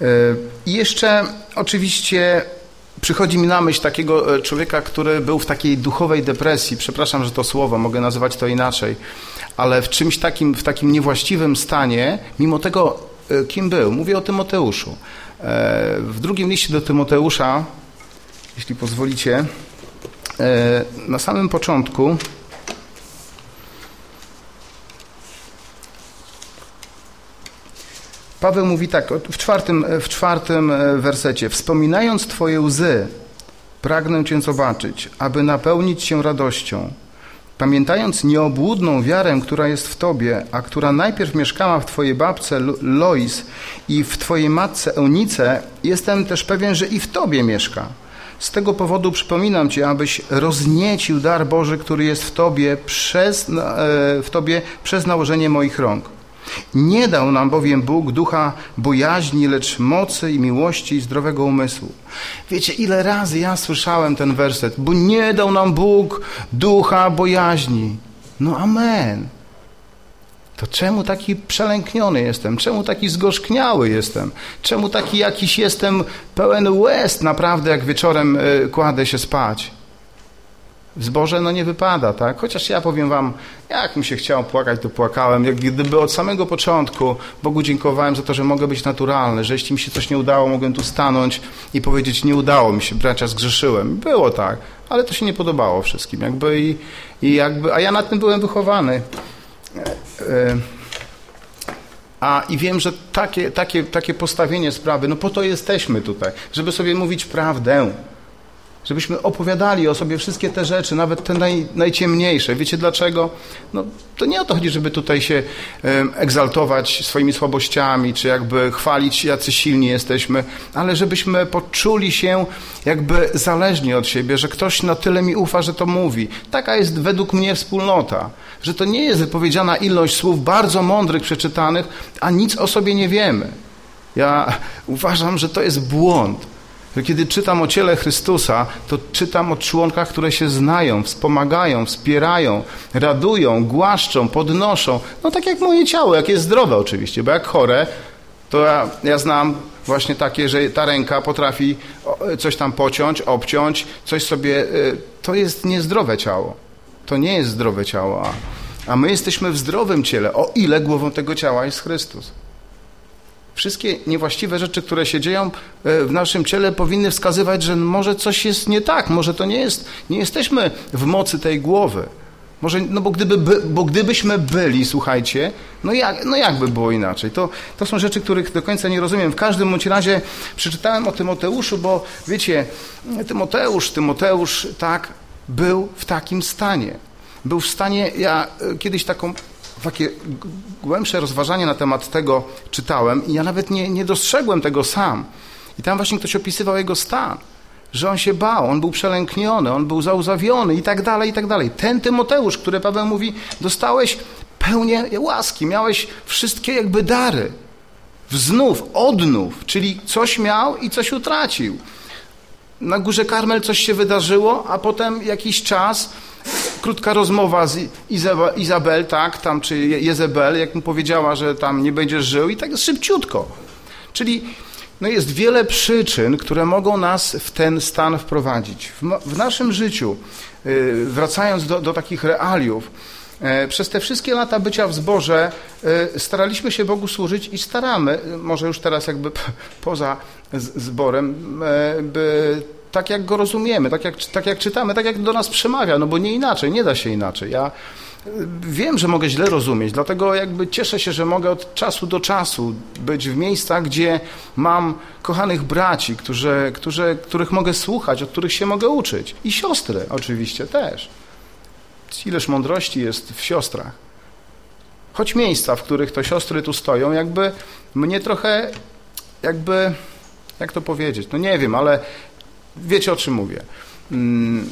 E, I jeszcze oczywiście przychodzi mi na myśl takiego e, człowieka, który był w takiej duchowej depresji. Przepraszam, że to słowo, mogę nazywać to inaczej, ale w czymś takim, w takim niewłaściwym stanie, mimo tego, e, kim był. Mówię o Tymoteuszu. W drugim liście do Tymoteusza, jeśli pozwolicie, e, na samym początku Paweł mówi tak, w czwartym, w czwartym e, wersecie. Wspominając Twoje łzy, pragnę Cię zobaczyć, aby napełnić się radością. Pamiętając nieobłudną wiarę, która jest w Tobie, a która najpierw mieszkała w Twojej babce Lois i w Twojej matce Eunice, jestem też pewien, że i w Tobie mieszka. Z tego powodu przypominam Ci, abyś rozniecił dar Boży, który jest w Tobie przez, e, w tobie przez nałożenie moich rąk. Nie dał nam bowiem Bóg ducha bojaźni, lecz mocy i miłości i zdrowego umysłu. Wiecie, ile razy ja słyszałem ten werset, bo nie dał nam Bóg ducha bojaźni. No amen to czemu taki przelękniony jestem? Czemu taki zgorzkniały jestem? Czemu taki jakiś jestem pełen łez naprawdę, jak wieczorem y, kładę się spać? W no nie wypada, tak? Chociaż ja powiem wam, jak mi się chciało płakać, to płakałem. Jak gdyby od samego początku Bogu dziękowałem za to, że mogę być naturalny, że jeśli mi się coś nie udało, mogłem tu stanąć i powiedzieć, nie udało mi się, bracia, zgrzeszyłem. Było tak, ale to się nie podobało wszystkim. Jakby i, i jakby, a ja na tym byłem wychowany. E, a i wiem, że takie, takie, takie postawienie sprawy, no po to jesteśmy tutaj, żeby sobie mówić prawdę, żebyśmy opowiadali o sobie wszystkie te rzeczy, nawet te naj, najciemniejsze. Wiecie dlaczego? No, to nie o to chodzi, żeby tutaj się egzaltować swoimi słabościami, czy jakby chwalić, jacy silni jesteśmy, ale żebyśmy poczuli się jakby zależni od siebie, że ktoś na tyle mi ufa, że to mówi. Taka jest według mnie wspólnota, że to nie jest wypowiedziana ilość słów bardzo mądrych, przeczytanych, a nic o sobie nie wiemy. Ja uważam, że to jest błąd kiedy czytam o ciele Chrystusa, to czytam o członkach, które się znają, wspomagają, wspierają, radują, głaszczą, podnoszą. No tak jak moje ciało, jak jest zdrowe oczywiście, bo jak chore, to ja, ja znam właśnie takie, że ta ręka potrafi coś tam pociąć, obciąć, coś sobie... Y, to jest niezdrowe ciało. To nie jest zdrowe ciało, a, my jesteśmy w zdrowym ciele, o ile głową tego ciała jest Chrystus. Wszystkie niewłaściwe rzeczy, które się dzieją e, w naszym ciele, powinny wskazywać, że może coś jest nie tak, może to nie jest, nie jesteśmy w mocy tej głowy. Może, no bo, gdyby, bo gdybyśmy byli, słuchajcie, no jak, no jak by było inaczej? To, to są rzeczy, których do końca nie rozumiem. W każdym bądź razie przeczytałem o Tymoteuszu, bo wiecie, Tymoteusz, Tymoteusz, tak, był w takim stanie. Był w stanie, ja e, kiedyś taką takie głębsze rozważanie na temat tego czytałem i ja nawet nie, nie dostrzegłem tego sam. I tam właśnie ktoś opisywał jego stan, że on się bał, on był przelękniony, on był zauzawiony i tak dalej, i tak dalej. Ten Tymoteusz, który Paweł mówi, dostałeś pełnię łaski, miałeś wszystkie jakby dary. Wznów, odnów, czyli coś miał i coś utracił. Na górze Karmel coś się wydarzyło, a potem jakiś czas krótka rozmowa z Izabel, tak, tam, czy Jezebel, jak mu powiedziała, że tam nie będziesz żył i tak szybciutko. Czyli no jest wiele przyczyn, które mogą nas w ten stan wprowadzić. W, w naszym życiu, y, wracając do, do takich realiów, e, przez te wszystkie lata bycia w zborze e, staraliśmy się Bogu służyć i staramy, może już teraz jakby poza zborem, e, by tak, jak go rozumiemy, tak jak, tak jak czytamy, tak jak do nas przemawia, no bo nie inaczej, nie da się inaczej. Ja wiem, że mogę źle rozumieć, dlatego jakby cieszę się, że mogę od czasu do czasu być w miejscach, gdzie mam kochanych braci, którzy, którzy, których mogę słuchać, od których się mogę uczyć. I siostry oczywiście też. Ileż mądrości jest w siostrach. Choć miejsca, w których to siostry tu stoją, jakby mnie trochę, jakby, jak to powiedzieć, no nie wiem, ale wiecie o czym mówię. Hmm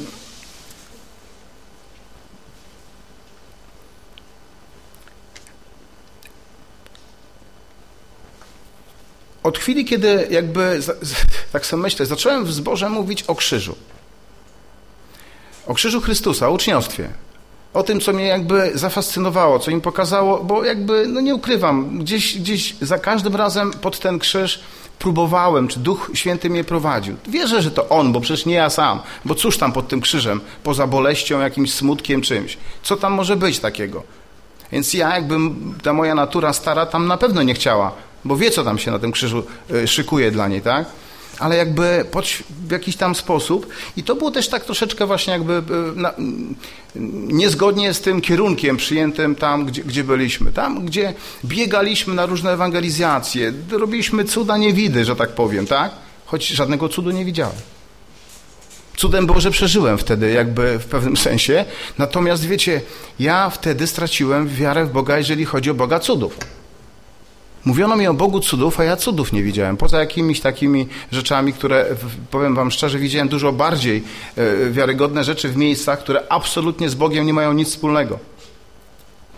od chwili, kiedy jakby, tak sobie myślę, zacząłem w zborze mówić o krzyżu. O krzyżu Chrystusa, o uczniostwie. O tym, co mnie jakby zafascynowało, co im pokazało, bo jakby, no nie ukrywam, gdzieś, gdzieś za każdym razem pod ten krzyż próbowałem, czy Duch Święty mnie prowadził. Wierzę, że to On, bo przecież nie ja sam, bo cóż tam pod tym krzyżem, poza boleścią, jakimś smutkiem, czymś. Co tam może być takiego? Więc ja jakby, ta moja natura stara tam na pewno nie chciała bo wie, co tam się na tym krzyżu e, szykuje dla niej, tak? Ale jakby w jakiś tam sposób i to było też tak troszeczkę właśnie jakby e, na, niezgodnie z tym kierunkiem przyjętym tam, gdzie, gdzie byliśmy. Tam, gdzie biegaliśmy na różne ewangelizacje, robiliśmy cuda niewidy, że tak powiem, tak? Choć żadnego cudu nie widziałem. Cudem było, że przeżyłem wtedy jakby w pewnym sensie. Natomiast wiecie, ja wtedy straciłem wiarę w Boga, jeżeli chodzi o Boga cudów. Mówiono mi o Bogu cudów, a ja cudów nie widziałem. Poza jakimiś takimi rzeczami, które, powiem wam szczerze, widziałem dużo bardziej e, wiarygodne rzeczy w miejscach, które absolutnie z Bogiem nie mają nic wspólnego.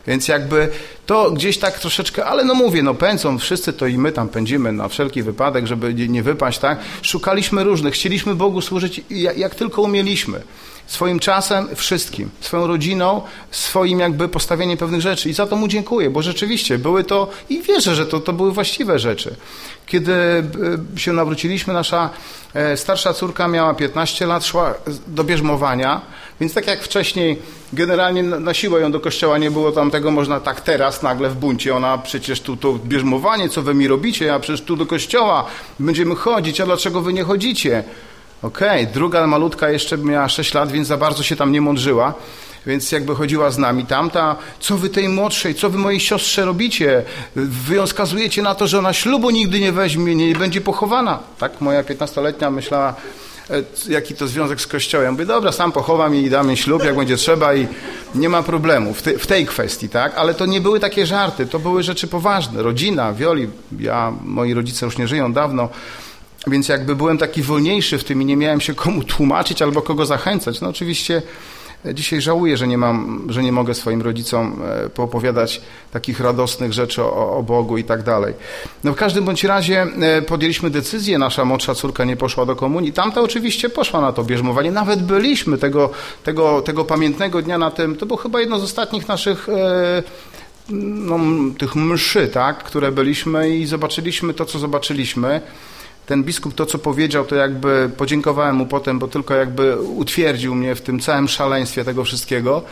Więc jakby to gdzieś tak troszeczkę, ale no mówię, no pędzą wszyscy, to i my tam pędzimy na wszelki wypadek, żeby nie wypaść, tak? Szukaliśmy różnych, chcieliśmy Bogu służyć jak, jak tylko umieliśmy swoim czasem, wszystkim, swoją rodziną, swoim jakby postawieniem pewnych rzeczy. I za to mu dziękuję, bo rzeczywiście były to, i wierzę, że to, to były właściwe rzeczy. Kiedy e, się nawróciliśmy, nasza e, starsza córka miała 15 lat, szła do bierzmowania, więc tak jak wcześniej generalnie na siłę ją do kościoła nie było tam tego można tak teraz nagle w buncie. Ona przecież tu to bierzmowanie, co wy mi robicie, a przecież tu do kościoła będziemy chodzić, a dlaczego wy nie chodzicie? Okej, okay. druga malutka jeszcze miała 6 lat, więc za bardzo się tam nie mądrzyła, więc jakby chodziła z nami. Tamta, co wy tej młodszej, co wy mojej siostrze robicie? Wy ją skazujecie na to, że ona ślubu nigdy nie weźmie, nie będzie pochowana. Tak moja 15-letnia myślała, e, jaki to związek z Kościołem. Mówię, dobra, sam pochowam i damy ślub, jak będzie trzeba i nie ma problemu w, te, w, tej kwestii, tak? Ale to nie były takie żarty, to były rzeczy poważne. Rodzina, Wioli, ja, moi rodzice już nie żyją dawno, więc jakby byłem taki wolniejszy w tym i nie miałem się komu tłumaczyć albo kogo zachęcać. No oczywiście e, dzisiaj żałuję, że nie, mam, że nie mogę swoim rodzicom e, poopowiadać takich radosnych rzeczy o, o Bogu i tak dalej. No w każdym bądź razie e, podjęliśmy decyzję, nasza młodsza córka nie poszła do komunii, tamta oczywiście poszła na to bierzmowanie, nawet byliśmy tego, tego, tego pamiętnego dnia na tym, to było chyba jedno z ostatnich naszych no, tych mszy, tak, które byliśmy i zobaczyliśmy to, co zobaczyliśmy ten biskup to, co powiedział, to jakby podziękowałem mu potem, bo tylko jakby utwierdził mnie w tym całym szaleństwie tego wszystkiego.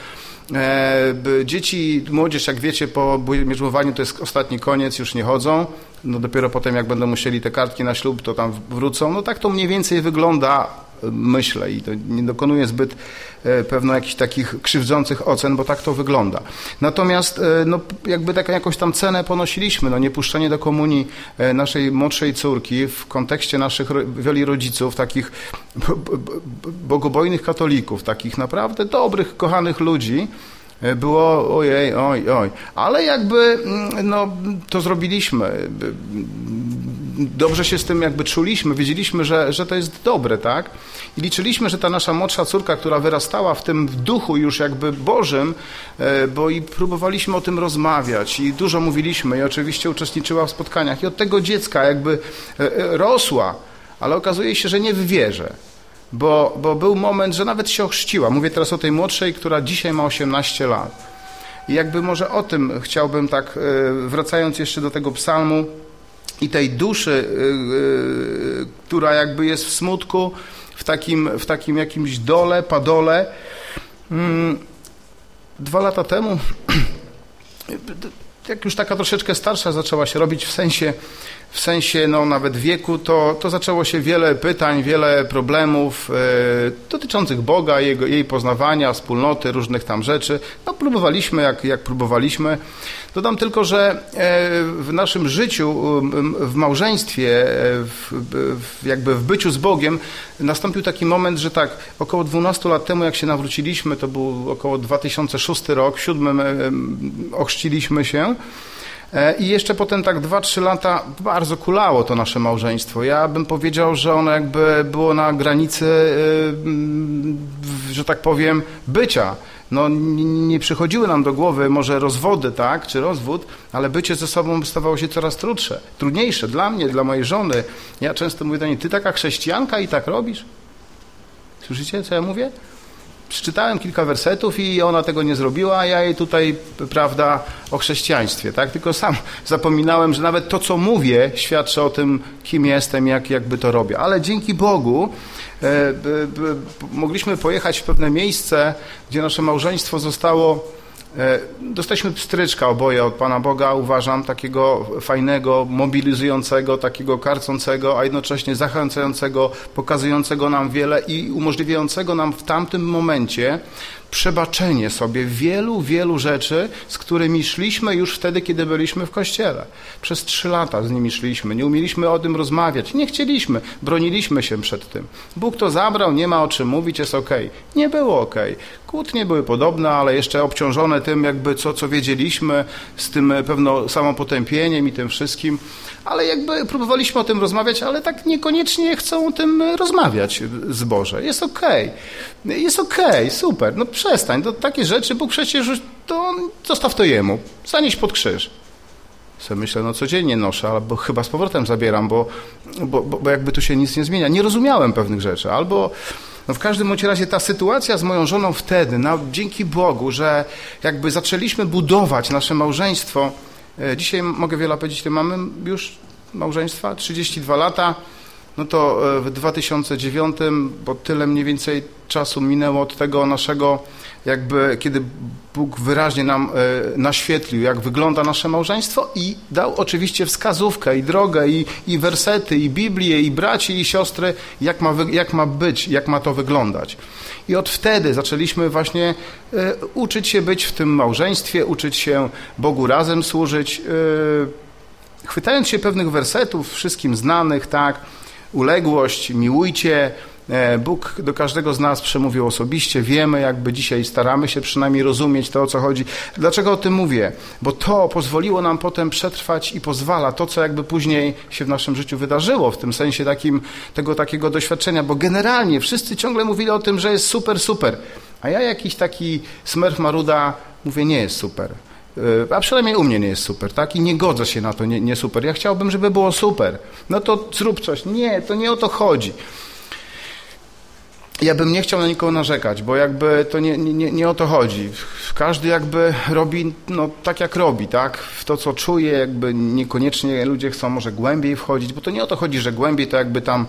E, dzieci, młodzież, jak wiecie, po mierzmowaniu to jest ostatni koniec, już nie chodzą. No dopiero potem, jak będą musieli te kartki na ślub, to tam wrócą. No tak to mniej więcej wygląda myślę i to nie dokonuję zbyt pewno jakichś takich krzywdzących ocen, bo tak to wygląda. Natomiast e, no, jakby taką jakąś tam cenę ponosiliśmy, no niepuszczenie do komunii e, naszej młodszej córki w kontekście naszych wielu rodziców, takich bogobojnych katolików, takich naprawdę dobrych, kochanych ludzi, było ojej, oj, oj. Ale jakby mm, no, to zrobiliśmy dobrze się z tym jakby czuliśmy, wiedzieliśmy, że, że to jest dobre, tak? I liczyliśmy, że ta nasza młodsza córka, która wyrastała w tym duchu już jakby Bożym, e, bo i próbowaliśmy o tym rozmawiać i dużo mówiliśmy i oczywiście uczestniczyła w spotkaniach i od tego dziecka jakby e, e, rosła, ale okazuje się, że nie w wierze. Bo, bo był moment, że nawet się ochrzciła. Mówię teraz o tej młodszej, która dzisiaj ma 18 lat. I jakby może o tym chciałbym tak, wracając jeszcze do tego psalmu, i tej duszy, y, y, która jakby jest w smutku, w takim, w takim jakimś dole, padole. Mm, dwa lata temu, jak już taka troszeczkę starsza zaczęła się robić, w sensie, w sensie no, nawet wieku, to, to zaczęło się wiele pytań, wiele problemów e, dotyczących Boga, jego, jej poznawania, wspólnoty, różnych tam rzeczy. No, próbowaliśmy, jak, jak próbowaliśmy. Dodam tylko, że e, w naszym życiu, w małżeństwie, e, w, w, jakby w byciu z Bogiem nastąpił taki moment, że tak około 12 lat temu, jak się nawróciliśmy, to był około 2006 rok, w siódmym e, ochrzciliśmy się, I jeszcze potem tak 2-3 lata bardzo kulało to nasze małżeństwo. Ja bym powiedział, że ono jakby było na granicy, e, że tak powiem, bycia. No, nie przychodziły nam do głowy może rozwody, tak, czy rozwód, ale bycie ze sobą stawało się coraz trudsze, trudniejsze dla mnie, dla mojej żony. Ja często mówię do niej, ty taka chrześcijanka i tak robisz? Słyszycie, co ja mówię? Przeczytałem kilka wersetów i ona tego nie zrobiła, a ja jej tutaj, prawda, o chrześcijaństwie, tak? Tylko sam zapominałem, że nawet to, co mówię, świadczy o tym, kim jestem, jak jakby to robię. Ale dzięki Bogu e, mogliśmy pojechać w pewne miejsce, gdzie nasze małżeństwo zostało dostaliśmy pstryczka oboje od Pana Boga, uważam, takiego fajnego, mobilizującego, takiego karcącego, a jednocześnie zachęcającego, pokazującego nam wiele i umożliwiającego nam w tamtym momencie przebaczenie sobie wielu, wielu rzeczy, z którymi szliśmy już wtedy, kiedy byliśmy w kościele. Przez trzy lata z nimi szliśmy, nie umieliśmy o tym rozmawiać, nie chcieliśmy, broniliśmy się przed tym. Bóg to zabrał, nie ma o czym mówić, jest ok. Nie było ok. Kłótnie były podobne, ale jeszcze obciążone tym, jakby co, co wiedzieliśmy, z tym pewno samopotępieniem i tym wszystkim, ale jakby próbowaliśmy o tym rozmawiać, ale tak niekoniecznie chcą o tym rozmawiać z Boże. Jest ok. Jest ok, super. No przestań, to takie rzeczy Bóg przecież, to zostaw to Jemu, zanieś pod krzyż. Sobie myślę, no codziennie noszę, albo chyba z powrotem zabieram, bo, bo, bo jakby tu się nic nie zmienia. Nie rozumiałem pewnych rzeczy, albo no w każdym bądź razie ta sytuacja z moją żoną wtedy, no, dzięki Bogu, że jakby zaczęliśmy budować nasze małżeństwo. E, dzisiaj mogę wiele powiedzieć, mamy już małżeństwa, 32 lata no to e, w 2009, bo tyle mniej więcej czasu minęło od tego naszego, jakby kiedy Bóg wyraźnie nam e, naświetlił, jak wygląda nasze małżeństwo i dał oczywiście wskazówkę i drogę, i, i wersety, i Biblię, i braci, i siostry, jak ma, jak ma być, jak ma to wyglądać. I od wtedy zaczęliśmy właśnie e, uczyć się być w tym małżeństwie, uczyć się Bogu razem służyć, chwytając się pewnych wersetów, wszystkim znanych, tak, uległość, miłujcie. E, Bóg do każdego z nas przemówił osobiście, wiemy, jakby dzisiaj staramy się przynajmniej rozumieć to, o co chodzi. Dlaczego o tym mówię? Bo to pozwoliło nam potem przetrwać i pozwala to, co jakby później się w naszym życiu wydarzyło, w tym sensie takim, tego takiego doświadczenia, bo generalnie wszyscy ciągle mówili o tym, że jest super, super, a ja jakiś taki smerf maruda mówię, nie jest super. E, a przynajmniej u mnie nie jest super, tak? I nie godzę się na to, nie, nie super. Ja chciałbym, żeby było super. No to zrób coś. Nie, to nie o to chodzi ja bym nie chciał na nikogo narzekać, bo jakby to nie, nie, nie o to chodzi. Każdy jakby robi no, tak, jak robi, tak? W to, co czuje, jakby niekoniecznie ludzie chcą może głębiej wchodzić, bo to nie o to chodzi, że głębiej to jakby tam,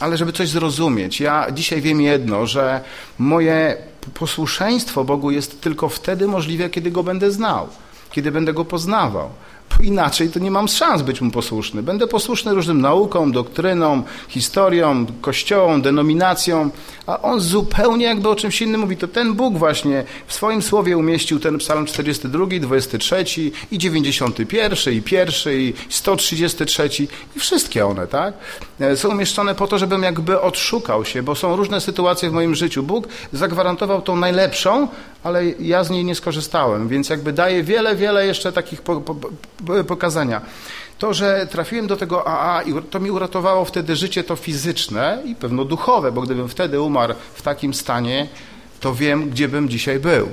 ale żeby coś zrozumieć. Ja dzisiaj wiem jedno, że moje posłuszeństwo Bogu jest tylko wtedy możliwe, kiedy Go będę znał, kiedy będę Go poznawał inaczej to nie mam szans być mu posłuszny. Będę posłuszny różnym naukom, doktrynom, historiom, kościołom, denominacjom, a on zupełnie jakby o czymś innym mówi. To ten Bóg właśnie w swoim słowie umieścił ten psalm 42, 23 i 91 i 1 i 133 i wszystkie one, tak? E, są umieszczone po to, żebym jakby odszukał się, bo są różne sytuacje w moim życiu. Bóg zagwarantował tą najlepszą, ale ja z niej nie skorzystałem, więc jakby daje wiele, wiele jeszcze takich po, po, pokazania. To, że trafiłem do tego AA i to mi uratowało wtedy życie to fizyczne i pewno duchowe, bo gdybym wtedy umarł w takim stanie, to wiem, gdzie bym dzisiaj był.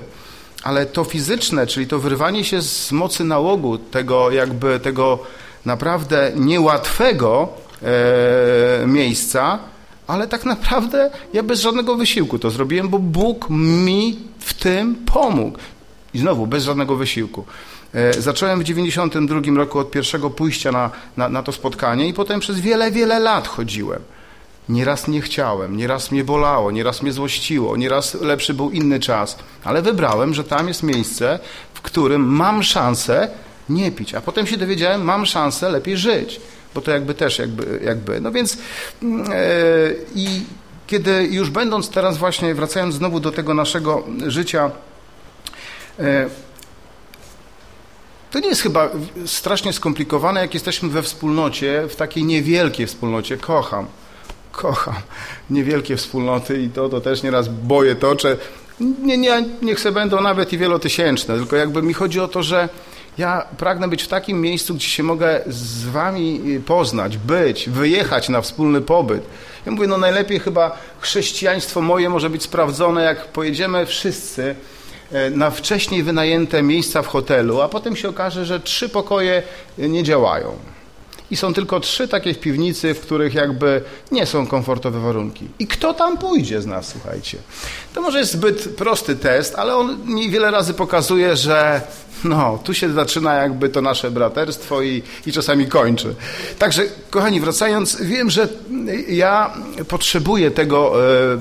Ale to fizyczne, czyli to wyrwanie się z mocy nałogu, tego jakby tego naprawdę niełatwego e, miejsca, ale tak naprawdę ja bez żadnego wysiłku to zrobiłem, bo Bóg mi w tym pomógł. I znowu, bez żadnego wysiłku. E, zacząłem w 92 roku od pierwszego pójścia na, na, na to spotkanie i potem przez wiele, wiele lat chodziłem. Nieraz nie chciałem, nieraz mnie bolało, nieraz mnie złościło, nieraz lepszy był inny czas, ale wybrałem, że tam jest miejsce, w którym mam szansę nie pić. A potem się dowiedziałem, mam szansę lepiej żyć, bo to jakby też jakby, jakby. no więc yy, i kiedy już będąc teraz właśnie, wracając znowu do tego naszego życia, yy, to nie jest chyba strasznie skomplikowane, jak jesteśmy we wspólnocie, w takiej niewielkiej wspólnocie. Kocham, kocham niewielkie wspólnoty i to, to też nieraz boję toczę. Nie, nie, niech se będą nawet i wielotysięczne, tylko jakby mi chodzi o to, że ja pragnę być w takim miejscu, gdzie się mogę z wami poznać, być, wyjechać na wspólny pobyt. Ja mówię, no najlepiej chyba chrześcijaństwo moje może być sprawdzone, jak pojedziemy wszyscy e, na wcześniej wynajęte miejsca w hotelu, a potem się okaże, że trzy pokoje nie działają. I są tylko trzy takie w piwnicy, w których jakby nie są komfortowe warunki. I kto tam pójdzie z nas, słuchajcie? To może jest zbyt prosty test, ale on mi wiele razy pokazuje, że no, tu się zaczyna jakby to nasze braterstwo i, i czasami kończy. Także, kochani, wracając, wiem, że ja potrzebuję tego, e,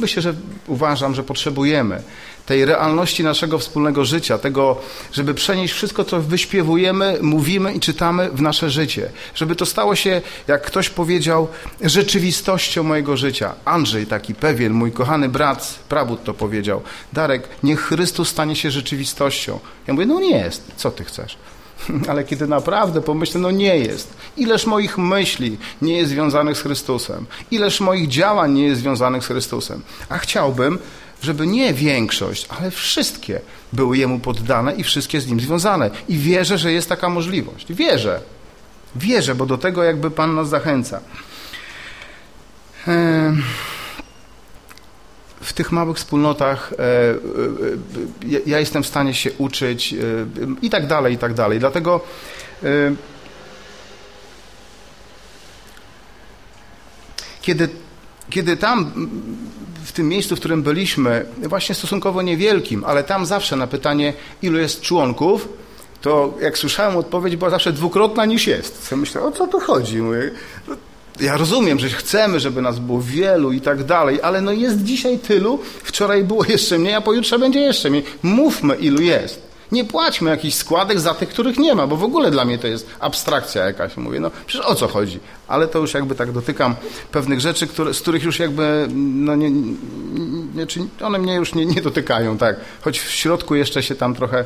myślę, że uważam, że potrzebujemy tej realności naszego wspólnego życia, tego, żeby przenieść wszystko, co wyśpiewujemy, mówimy i czytamy w nasze życie. Żeby to stało się, jak ktoś powiedział, rzeczywistością mojego życia. Andrzej, taki pewien, mój kochany brat, prawód to powiedział. Darek, niech Chrystus stanie się rzeczywistością. Ja mówię, no nie jest. Co ty chcesz? Ale kiedy naprawdę pomyślę, no nie jest. Ileż moich myśli nie jest związanych z Chrystusem. Ileż moich działań nie jest związanych z Chrystusem. A chciałbym, żeby nie większość, ale wszystkie były Jemu poddane i wszystkie z Nim związane. I wierzę, że jest taka możliwość. Wierzę. Wierzę, bo do tego jakby Pan nas zachęca. W tych małych wspólnotach e, e, ja jestem w stanie się uczyć e, i tak dalej, i tak dalej. Dlatego kiedy, kiedy tam w tym miejscu, w którym byliśmy, właśnie stosunkowo niewielkim, ale tam zawsze na pytanie, ilu jest członków, to jak słyszałem odpowiedź, była zawsze dwukrotna niż jest. Co myślę, o co tu chodzi? Mówię, no, ja rozumiem, że chcemy, żeby nas było wielu i tak dalej, ale no jest dzisiaj tylu, wczoraj było jeszcze mniej, a pojutrze będzie jeszcze mniej. Mówmy, ilu jest. Nie płaćmy jakichś składek za tych, których nie ma, bo w ogóle dla mnie to jest abstrakcja jakaś. Mówię, no przecież o co chodzi? Ale to już jakby tak dotykam pewnych rzeczy, które, z których już jakby, no nie, nie, one mnie już nie, nie dotykają, tak. Choć w środku jeszcze się tam trochę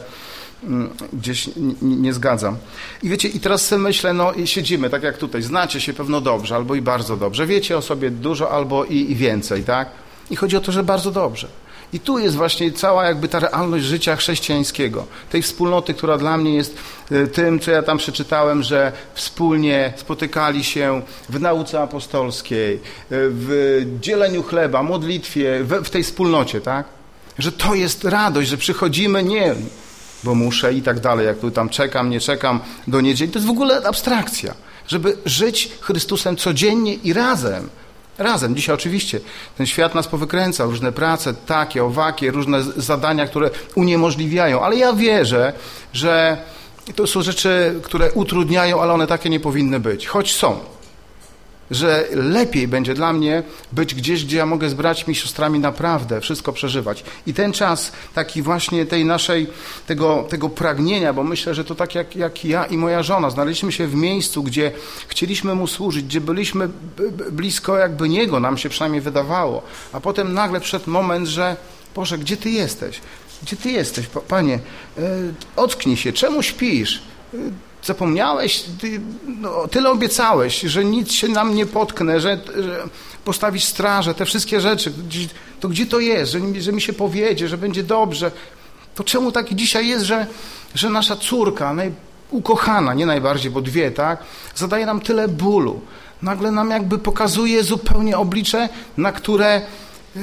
mm, gdzieś nie, zgadzam. I wiecie, i teraz sobie myślę, no i siedzimy, tak jak tutaj, znacie się pewno dobrze, albo i bardzo dobrze, wiecie o sobie dużo, albo i, i więcej, tak? I chodzi o to, że bardzo dobrze. I tu jest właśnie cała jakby ta realność życia chrześcijańskiego, tej wspólnoty, która dla mnie jest e, tym, co ja tam przeczytałem, że wspólnie spotykali się w nauce apostolskiej, e, w dzieleniu chleba, modlitwie, w, tej wspólnocie, tak? Że to jest radość, że przychodzimy nie bo muszę i tak dalej, jak tu tam czekam, nie czekam do niedzieli, to jest w ogóle abstrakcja. Żeby żyć Chrystusem codziennie i razem, razem. Dzisiaj oczywiście ten świat nas powykręcał, różne prace, takie, owakie, różne zadania, które uniemożliwiają, ale ja wierzę, że to są rzeczy, które utrudniają, ale one takie nie powinny być, choć są że lepiej będzie dla mnie być gdzieś, gdzie ja mogę z braćmi siostrami naprawdę wszystko przeżywać. I ten czas taki właśnie tej naszej, tego, tego pragnienia, bo myślę, że to tak jak, jak ja i moja żona, znaleźliśmy się w miejscu, gdzie chcieliśmy Mu służyć, gdzie byliśmy blisko jakby Niego, nam się przynajmniej wydawało, a potem nagle przyszedł moment, że Boże, gdzie Ty jesteś? Gdzie Ty jesteś, Panie? E, ocknij się, czemu śpisz? Zapomniałeś, ty, no, tyle obiecałeś, że nic się nam nie potknę, że, że postawić strażę, te wszystkie rzeczy. To gdzie to jest, że, że mi się powiedzie, że będzie dobrze? To czemu tak dzisiaj jest, że, że nasza córka, ukochana, nie najbardziej, bo dwie, tak, zadaje nam tyle bólu. Nagle nam jakby pokazuje zupełnie oblicze, na które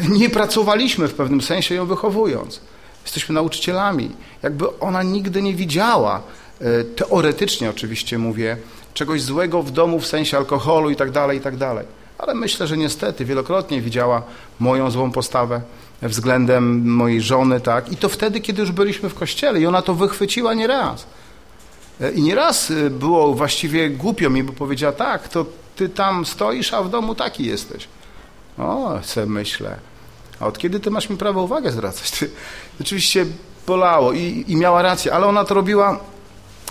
nie pracowaliśmy w pewnym sensie ją wychowując. Jesteśmy nauczycielami. Jakby ona nigdy nie widziała teoretycznie oczywiście mówię, czegoś złego w domu w sensie alkoholu i tak dalej, i tak dalej. Ale myślę, że niestety wielokrotnie widziała moją złą postawę względem mojej żony, tak? I to wtedy, kiedy już byliśmy w kościele i ona to wychwyciła nieraz. E, I nieraz e, było właściwie głupio mi, bo powiedziała, tak, to ty tam stoisz, a w domu taki jesteś. O, se myślę. A od kiedy ty masz mi prawo uwagę zwracać? Ty, oczywiście bolało i, i miała rację, ale ona to robiła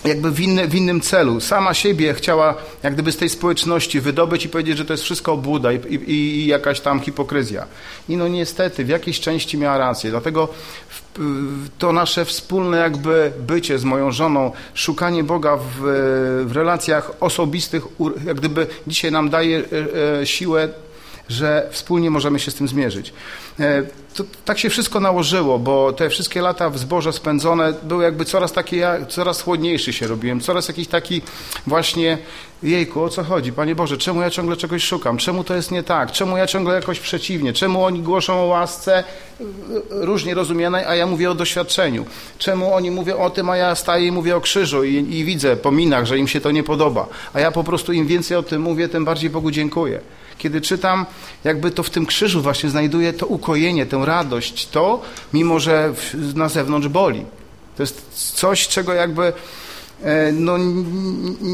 jakby w, inny, w innym celu. Sama siebie chciała jak gdyby z tej społeczności wydobyć i powiedzieć, że to jest wszystko obłuda i, i, i jakaś tam hipokryzja. I no niestety w jakiejś części miała rację. Dlatego to nasze wspólne jakby bycie z moją żoną, szukanie Boga w, w relacjach osobistych, jak gdyby dzisiaj nam daje e, e, siłę że wspólnie możemy się z tym zmierzyć. To, tak się wszystko nałożyło, bo te wszystkie lata w zborze spędzone były jakby coraz takie, ja coraz chłodniejszy się robiłem, coraz jakiś taki właśnie, jejku, o co chodzi, Panie Boże, czemu ja ciągle czegoś szukam, czemu to jest nie tak, czemu ja ciągle jakoś przeciwnie, czemu oni głoszą o łasce różnie rozumianej, a ja mówię o doświadczeniu, czemu oni mówią o tym, a ja staję i mówię o krzyżu i, i widzę po minach, że im się to nie podoba, a ja po prostu im więcej o tym mówię, tym bardziej Bogu dziękuję. Kiedy czytam, jakby to w tym krzyżu właśnie znajduję to ukojenie, tę radość, to, mimo że na zewnątrz boli. To jest coś, czego jakby e, no,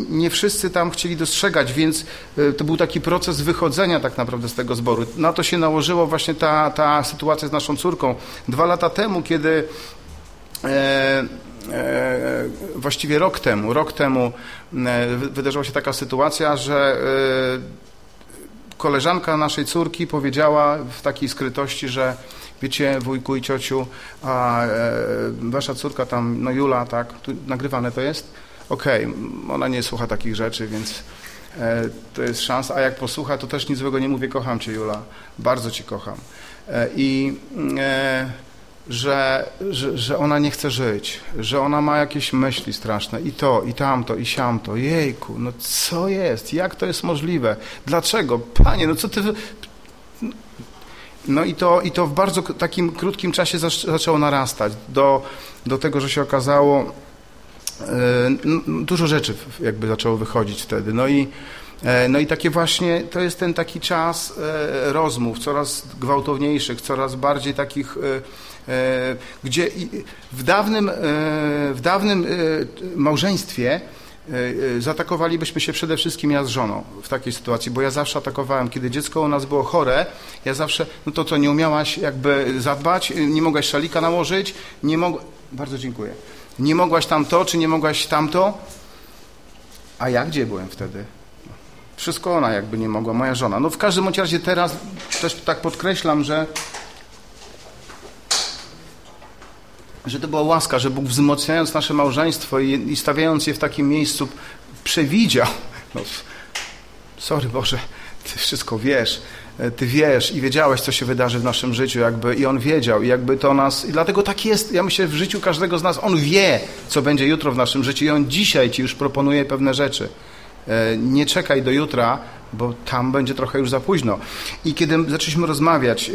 nie wszyscy tam chcieli dostrzegać, więc e, to był taki proces wychodzenia tak naprawdę z tego zboru. Na to się nałożyło właśnie ta, ta sytuacja z naszą córką. Dwa lata temu, kiedy e, e, właściwie rok temu, rok temu e, wydarzyła się taka sytuacja, że e, koleżanka naszej córki powiedziała w takiej skrytości, że wiecie, wujku i ciociu, a e, wasza córka tam, no Jula, tak, tu nagrywane to jest? Okej, okay, ona nie słucha takich rzeczy, więc e, to jest szansa, a jak posłucha, to też nic złego nie mówię, kocham cię Jula, bardzo cię kocham. E, I e, że, że, że ona nie chce żyć, że ona ma jakieś myśli straszne i to, i tamto, i siamto. Jejku, no co jest? Jak to jest możliwe? Dlaczego? Panie, no co ty... No i to, i to w bardzo takim krótkim czasie zaczęło narastać do, do tego, że się okazało, yy, dużo rzeczy jakby zaczęło wychodzić wtedy. No i, e, no i takie właśnie, to jest ten taki czas e, rozmów, coraz gwałtowniejszych, coraz bardziej takich E, gdzie w dawnym, e, w dawnym e, małżeństwie zaatakowalibyśmy się przede wszystkim ja z żoną w takiej sytuacji, bo ja zawsze atakowałem, kiedy dziecko u nas było chore, ja zawsze, no to co, nie umiałaś jakby zadbać, nie mogłaś szalika nałożyć, nie mog... bardzo dziękuję, nie mogłaś tamto, czy nie mogłaś tamto, a ja gdzie byłem wtedy? Wszystko ona jakby nie mogła, moja żona. No w każdym razie teraz też tak podkreślam, że że to była łaska, że Bóg wzmacniając nasze małżeństwo i, i stawiając je w takim miejscu przewidział. No, sorry Boże, Ty wszystko wiesz, e, Ty wiesz i wiedziałeś, co się wydarzy w naszym życiu, jakby i On wiedział i jakby to nas, i dlatego tak jest, ja myślę, w życiu każdego z nas, On wie, co będzie jutro w naszym życiu i On dzisiaj Ci już proponuje pewne rzeczy. E, nie czekaj do jutra, bo tam będzie trochę już za późno. I kiedy zaczęliśmy rozmawiać, e,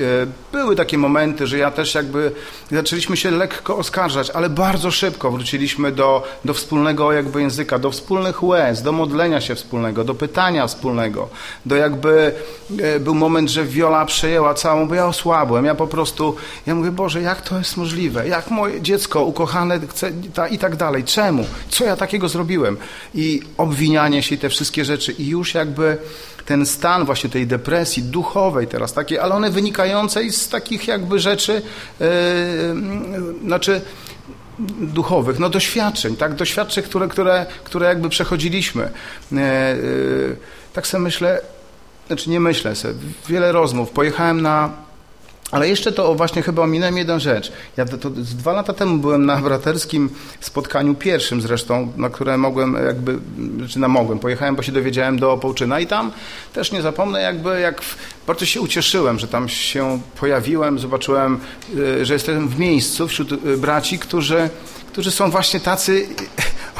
były takie momenty, że ja też jakby zaczęliśmy się lekko oskarżać, ale bardzo szybko wróciliśmy do, do wspólnego jakby języka, do wspólnych łez, do modlenia się wspólnego, do pytania wspólnego, do jakby e, był moment, że Wiola przejęła całą, bo ja osłabłem, ja po prostu, ja mówię, Boże, jak to jest możliwe? Jak moje dziecko ukochane chce ta, i tak dalej? Czemu? Co ja takiego zrobiłem? I obwinianie się i te wszystkie rzeczy i już jakby ten stan właśnie tej depresji duchowej teraz takiej, ale one wynikającej z takich jakby rzeczy, yy, znaczy duchowych, no doświadczeń, tak, doświadczeń, które, które, które jakby przechodziliśmy. Yy, yy, tak sobie myślę, znaczy nie myślę sobie, wiele rozmów, pojechałem na ale jeszcze to właśnie chyba ominąłem jedną rzecz. Ja to, to dwa lata temu byłem na braterskim spotkaniu, pierwszym zresztą, na które mogłem jakby, czy na mogłem, pojechałem, bo się dowiedziałem do Opołczyna i tam też nie zapomnę jakby, jak bardzo się ucieszyłem, że tam się pojawiłem, zobaczyłem, y, że jestem w miejscu wśród y, braci, którzy, którzy są właśnie tacy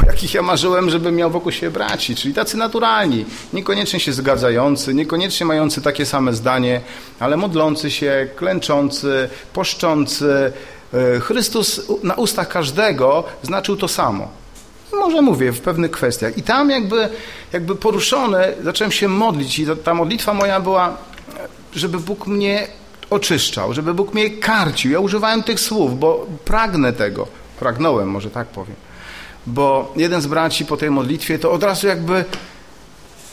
o jakich ja marzyłem, żeby miał wokół siebie braci, czyli tacy naturalni, niekoniecznie się zgadzający, niekoniecznie mający takie same zdanie, ale modlący się, klęczący, poszczący. E, Chrystus na ustach każdego znaczył to samo. Może mówię w pewnych kwestiach. I tam jakby, jakby poruszony zacząłem się modlić i ta modlitwa moja była, żeby Bóg mnie oczyszczał, żeby Bóg mnie karcił. Ja używałem tych słów, bo pragnę tego. Pragnąłem, może tak powiem bo jeden z braci po tej modlitwie to od razu jakby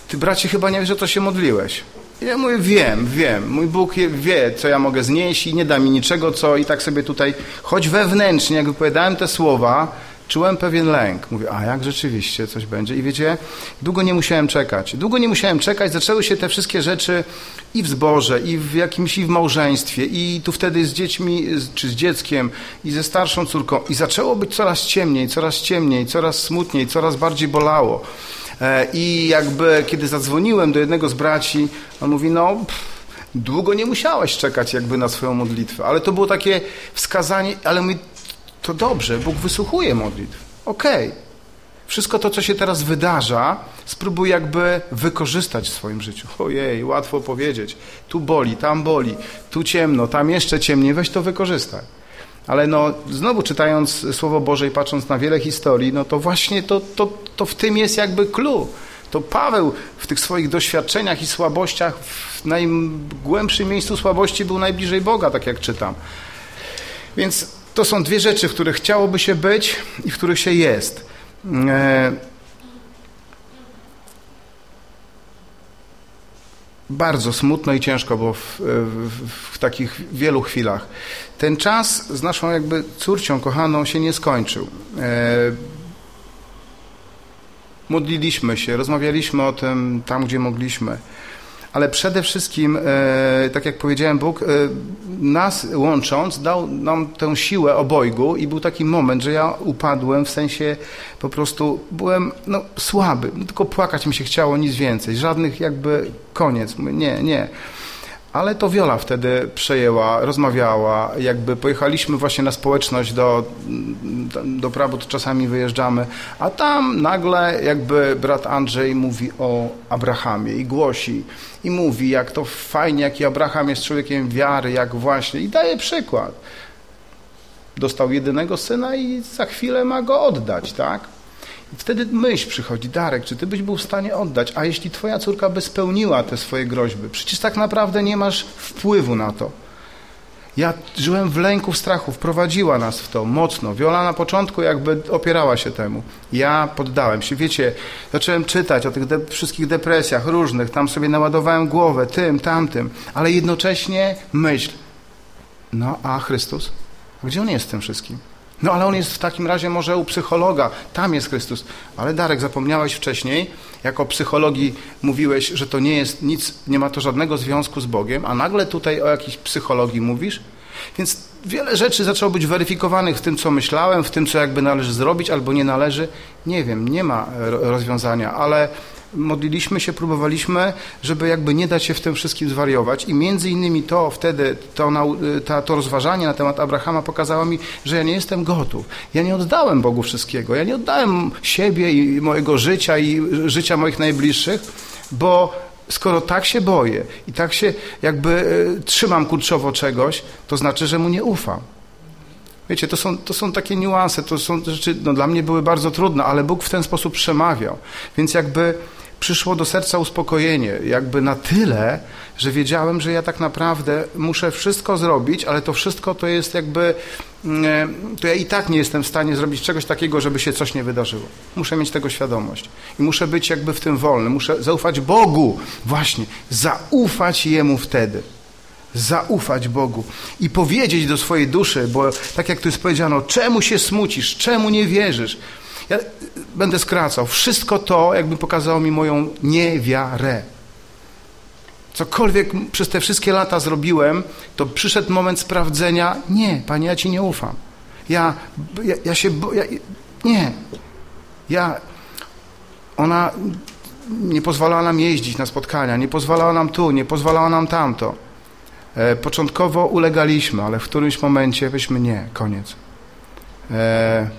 ty bracie chyba nie wiesz, o co się modliłeś. Ja mówię, wiem, wiem. Mój Bóg wie, co ja mogę znieść i nie da mi niczego, co i tak sobie tutaj, choć wewnętrznie, jak wypowiadałem te słowa, czułem pewien lęk. Mówię, a jak rzeczywiście coś będzie? I wiecie, długo nie musiałem czekać. Długo nie musiałem czekać, zaczęły się te wszystkie rzeczy i w zborze, i w jakimś, i w małżeństwie, i tu wtedy z dziećmi, czy z dzieckiem, i ze starszą córką. I zaczęło być coraz ciemniej, coraz ciemniej, coraz smutniej, coraz bardziej bolało. E, I jakby, kiedy zadzwoniłem do jednego z braci, on mówi, no... Pff, długo nie musiałeś czekać jakby na swoją modlitwę, ale to było takie wskazanie, ale mówi, to dobrze, Bóg wysłuchuje modlitw. Okej. Okay. Wszystko to, co się teraz wydarza, spróbuj jakby wykorzystać w swoim życiu. Ojej, łatwo powiedzieć. Tu boli, tam boli, tu ciemno, tam jeszcze ciemniej, weź to wykorzystaj. Ale no, znowu czytając Słowo Boże i patrząc na wiele historii, no to właśnie to, to, to w tym jest jakby clue. To Paweł w tych swoich doświadczeniach i słabościach, w najgłębszym miejscu słabości był najbliżej Boga, tak jak czytam. Więc to są dwie rzeczy, w których chciałoby się być i w których się jest. E, bardzo smutno i ciężko było w, w, w, takich wielu chwilach. Ten czas z naszą jakby córcią kochaną się nie skończył. E, modliliśmy się, rozmawialiśmy o tym tam, gdzie mogliśmy ale przede wszystkim, e, tak jak powiedziałem, Bóg e, nas łącząc dał nam tę siłę obojgu i był taki moment, że ja upadłem, w sensie po prostu byłem no, słaby, tylko płakać mi się chciało, nic więcej, żadnych jakby koniec, nie, nie. Ale to Wiola wtedy przejęła, rozmawiała, jakby pojechaliśmy właśnie na społeczność do, do Prabot, czasami wyjeżdżamy, a tam nagle jakby brat Andrzej mówi o Abrahamie i głosi i mówi, jak to fajnie, jaki Abraham jest człowiekiem wiary, jak właśnie i daje przykład. Dostał jedynego syna i za chwilę ma go oddać, tak? Wtedy myśl przychodzi, Darek, czy ty byś był w stanie oddać? A jeśli twoja córka by spełniła te swoje groźby? Przecież tak naprawdę nie masz wpływu na to. Ja żyłem w lęku, w strachu, wprowadziła nas w to mocno. Wiola na początku jakby opierała się temu. Ja poddałem się. Wiecie, zacząłem czytać o tych de wszystkich depresjach różnych, tam sobie naładowałem głowę tym, tamtym, ale jednocześnie myśl, no a Chrystus? Gdzie On jest w tym wszystkim? No ale on jest w takim razie może u psychologa, tam jest Chrystus. Ale Darek, zapomniałeś wcześniej, jako psychologii mówiłeś, że to nie jest nic, nie ma to żadnego związku z Bogiem, a nagle tutaj o jakiejś psychologii mówisz? Więc wiele rzeczy zaczęło być weryfikowanych w tym, co myślałem, w tym, co jakby należy zrobić albo nie należy. Nie wiem, nie ma rozwiązania, ale modliliśmy się, próbowaliśmy, żeby jakby nie dać się w tym wszystkim zwariować i między innymi to wtedy, to, to, to rozważanie na temat Abrahama pokazało mi, że ja nie jestem gotów. Ja nie oddałem Bogu wszystkiego. Ja nie oddałem siebie i mojego życia i życia moich najbliższych, bo skoro tak się boję i tak się jakby e, trzymam kurczowo czegoś, to znaczy, że mu nie ufam. Wiecie, to są, to są takie niuanse, to są rzeczy, no dla mnie były bardzo trudne, ale Bóg w ten sposób przemawiał. Więc jakby przyszło do serca uspokojenie, jakby na tyle, że wiedziałem, że ja tak naprawdę muszę wszystko zrobić, ale to wszystko to jest jakby, mm, e, to ja i tak nie jestem w stanie zrobić czegoś takiego, żeby się coś nie wydarzyło. Muszę mieć tego świadomość. I muszę być jakby w tym wolny, muszę zaufać Bogu, właśnie, zaufać Jemu wtedy. Zaufać Bogu. I powiedzieć do swojej duszy, bo tak jak tu jest powiedziano, czemu się smucisz, czemu nie wierzysz? Ja będę skracał. Wszystko to jakby pokazało mi moją niewiarę. Cokolwiek przez te wszystkie lata zrobiłem, to przyszedł moment sprawdzenia. Nie, Panie, ja Ci nie ufam. Ja, ja, ja się... Ja, nie. Ja... Ona nie pozwalała nam jeździć na spotkania, nie pozwalała nam tu, nie pozwalała nam tamto. E, początkowo ulegaliśmy, ale w którymś momencie weźmy nie, koniec. E,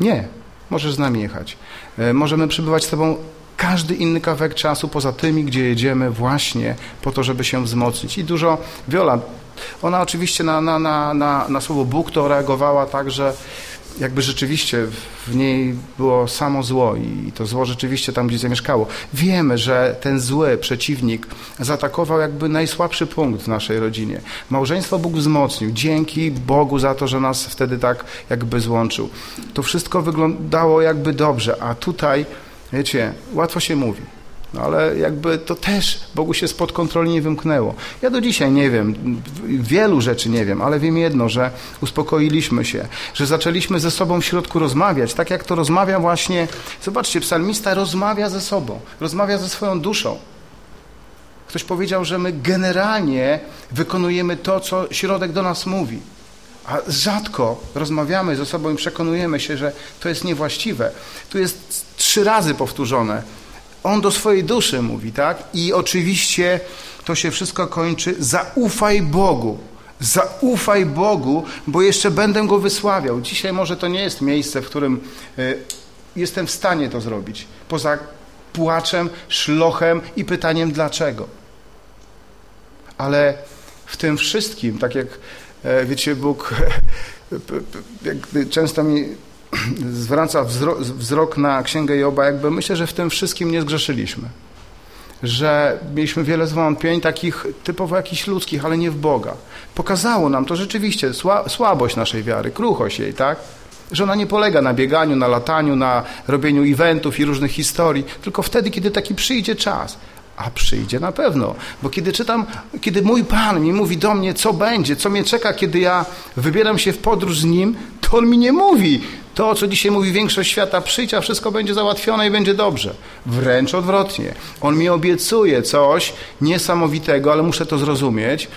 nie, możesz z nami jechać. E, możemy przybywać z Tobą każdy inny kawałek czasu poza tymi, gdzie jedziemy właśnie po to, żeby się wzmocnić. I dużo, Wiola, ona oczywiście na, na, na, na, na słowo Bóg to reagowała tak, że jakby rzeczywiście w niej było samo zło i to zło rzeczywiście tam gdzieś zamieszkało. Wiemy, że ten zły przeciwnik zaatakował jakby najsłabszy punkt w naszej rodzinie. Małżeństwo Bóg wzmocnił. Dzięki Bogu za to, że nas wtedy tak jakby złączył. To wszystko wyglądało jakby dobrze, a tutaj, wiecie, łatwo się mówi. No ale jakby to też Bogu się spod kontroli nie wymknęło. Ja do dzisiaj nie wiem, wielu rzeczy nie wiem, ale wiem jedno, że uspokoiliśmy się, że zaczęliśmy ze sobą w środku rozmawiać, tak jak to rozmawia właśnie, zobaczcie, psalmista rozmawia ze sobą, rozmawia ze swoją duszą. Ktoś powiedział, że my generalnie wykonujemy to, co środek do nas mówi. A rzadko rozmawiamy ze sobą i przekonujemy się, że to jest niewłaściwe. Tu jest trzy razy powtórzone. On do swojej duszy mówi, tak? I oczywiście to się wszystko kończy. Zaufaj Bogu. Zaufaj Bogu, bo jeszcze będę go wysławiał. Dzisiaj może to nie jest miejsce, w którym y, jestem w stanie to zrobić. Poza płaczem, szlochem i pytaniem dlaczego. Ale w tym wszystkim, tak jak e, wiecie, Bóg często mi zwraca wzrok, wzrok na Księgę Joba, jakby myślę, że w tym wszystkim nie zgrzeszyliśmy. Że mieliśmy wiele zwątpień, takich typowo jakichś ludzkich, ale nie w Boga. Pokazało nam to rzeczywiście słabość naszej wiary, kruchość jej, tak? Że ona nie polega na bieganiu, na lataniu, na robieniu eventów i różnych historii, tylko wtedy, kiedy taki przyjdzie czas. A przyjdzie na pewno, bo kiedy czytam, kiedy mój Pan mi mówi do mnie, co będzie, co mnie czeka, kiedy ja wybieram się w podróż z Nim, to On mi nie mówi to, co dzisiaj mówi większość świata, przyjdź, a wszystko będzie załatwione i będzie dobrze. Wręcz odwrotnie. On mi obiecuje coś niesamowitego, ale muszę to zrozumieć,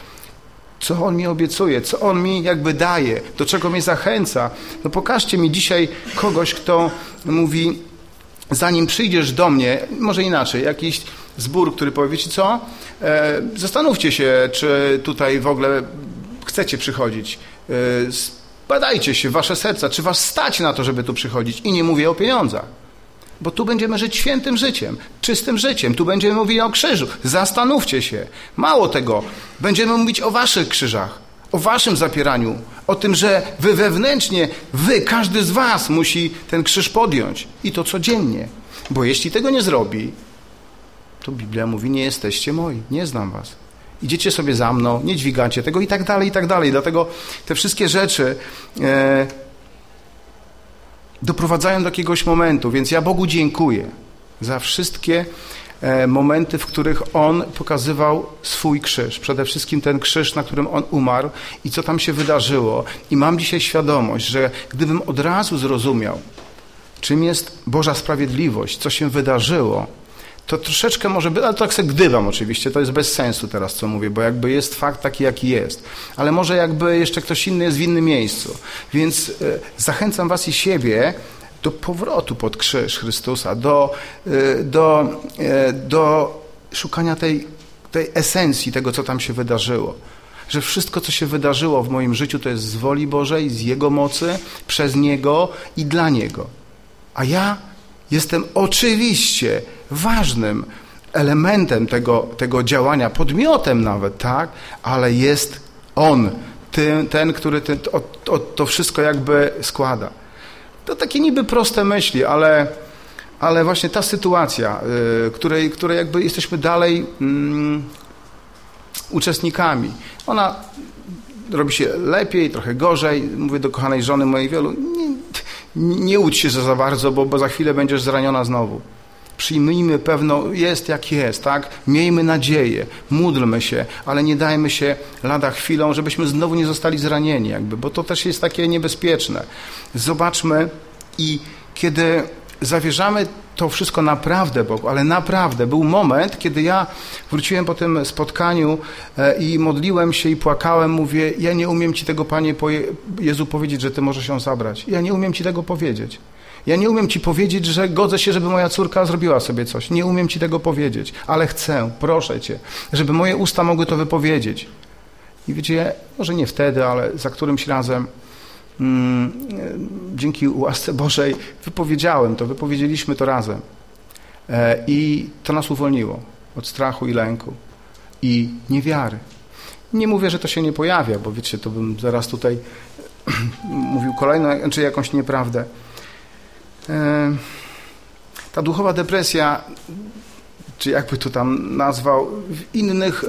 co On mi obiecuje, co On mi jakby daje, do czego mnie zachęca. No pokażcie mi dzisiaj kogoś, kto mówi, zanim przyjdziesz do mnie, może inaczej, jakiś zbór, który powie, wiecie co, e, zastanówcie się, czy tutaj w ogóle chcecie przychodzić. E, badajcie się, wasze serca, czy was stać na to, żeby tu przychodzić. I nie mówię o pieniądzach. Bo tu będziemy żyć świętym życiem, czystym życiem. Tu będziemy mówili o krzyżu. Zastanówcie się. Mało tego, będziemy mówić o waszych krzyżach, o waszym zapieraniu, o tym, że wy wewnętrznie, wy, każdy z was musi ten krzyż podjąć. I to codziennie. Bo jeśli tego nie zrobi, to Biblia mówi, nie jesteście moi, nie znam was. Idziecie sobie za mną, nie dźwigacie tego i tak dalej, i tak dalej. Dlatego te wszystkie rzeczy e, doprowadzają do jakiegoś momentu, więc ja Bogu dziękuję za wszystkie e, momenty, w których On pokazywał swój krzyż. Przede wszystkim ten krzyż, na którym On umarł i co tam się wydarzyło. I mam dzisiaj świadomość, że gdybym od razu zrozumiał, czym jest Boża sprawiedliwość, co się wydarzyło, to troszeczkę może być, ale to tak sobie gdybam oczywiście, to jest bez sensu teraz, co mówię, bo jakby jest fakt taki, jaki jest. Ale może jakby jeszcze ktoś inny jest w innym miejscu. Więc e, zachęcam was i siebie do powrotu pod krzyż Chrystusa, do, e, do, e, do szukania tej, tej esencji tego, co tam się wydarzyło że wszystko, co się wydarzyło w moim życiu, to jest z woli Bożej, z Jego mocy, przez Niego i dla Niego. A ja jestem oczywiście ważnym elementem tego, tego działania, podmiotem nawet, tak? Ale jest On, ten, ten który ten, to, to, to wszystko jakby składa. To takie niby proste myśli, ale, ale właśnie ta sytuacja, y, której, której jakby jesteśmy dalej mm, uczestnikami, ona robi się lepiej, trochę gorzej. Mówię do kochanej żony mojej wielu, nie, nie łudź się za, za bardzo, bo, bo za chwilę będziesz zraniona znowu. Przyjmijmy pewno, jest jak jest, tak? Miejmy nadzieję, módlmy się, ale nie dajmy się lada chwilą, żebyśmy znowu nie zostali zranieni, jakby, bo to też jest takie niebezpieczne. Zobaczmy i kiedy zawierzamy to wszystko naprawdę Bogu, ale naprawdę był moment, kiedy ja wróciłem po tym spotkaniu e, i modliłem się i płakałem, mówię, ja nie umiem Ci tego, Panie Jezu, powiedzieć, że Ty możesz ją zabrać. Ja nie umiem Ci tego powiedzieć. Ja nie umiem Ci powiedzieć, że godzę się, żeby moja córka zrobiła sobie coś. Nie umiem Ci tego powiedzieć, ale chcę, proszę Cię, żeby moje usta mogły to wypowiedzieć. I wiecie, może nie wtedy, ale za którymś razem Mm, dzięki łasce Bożej wypowiedziałem to, wypowiedzieliśmy to razem. E, I to nas uwolniło od strachu i lęku i niewiary. Nie mówię, że to się nie pojawia, bo wiecie, to bym zaraz tutaj mówił kolejną, czy znaczy jakąś nieprawdę. E, ta duchowa depresja, czy jakby to tam nazwał, w innych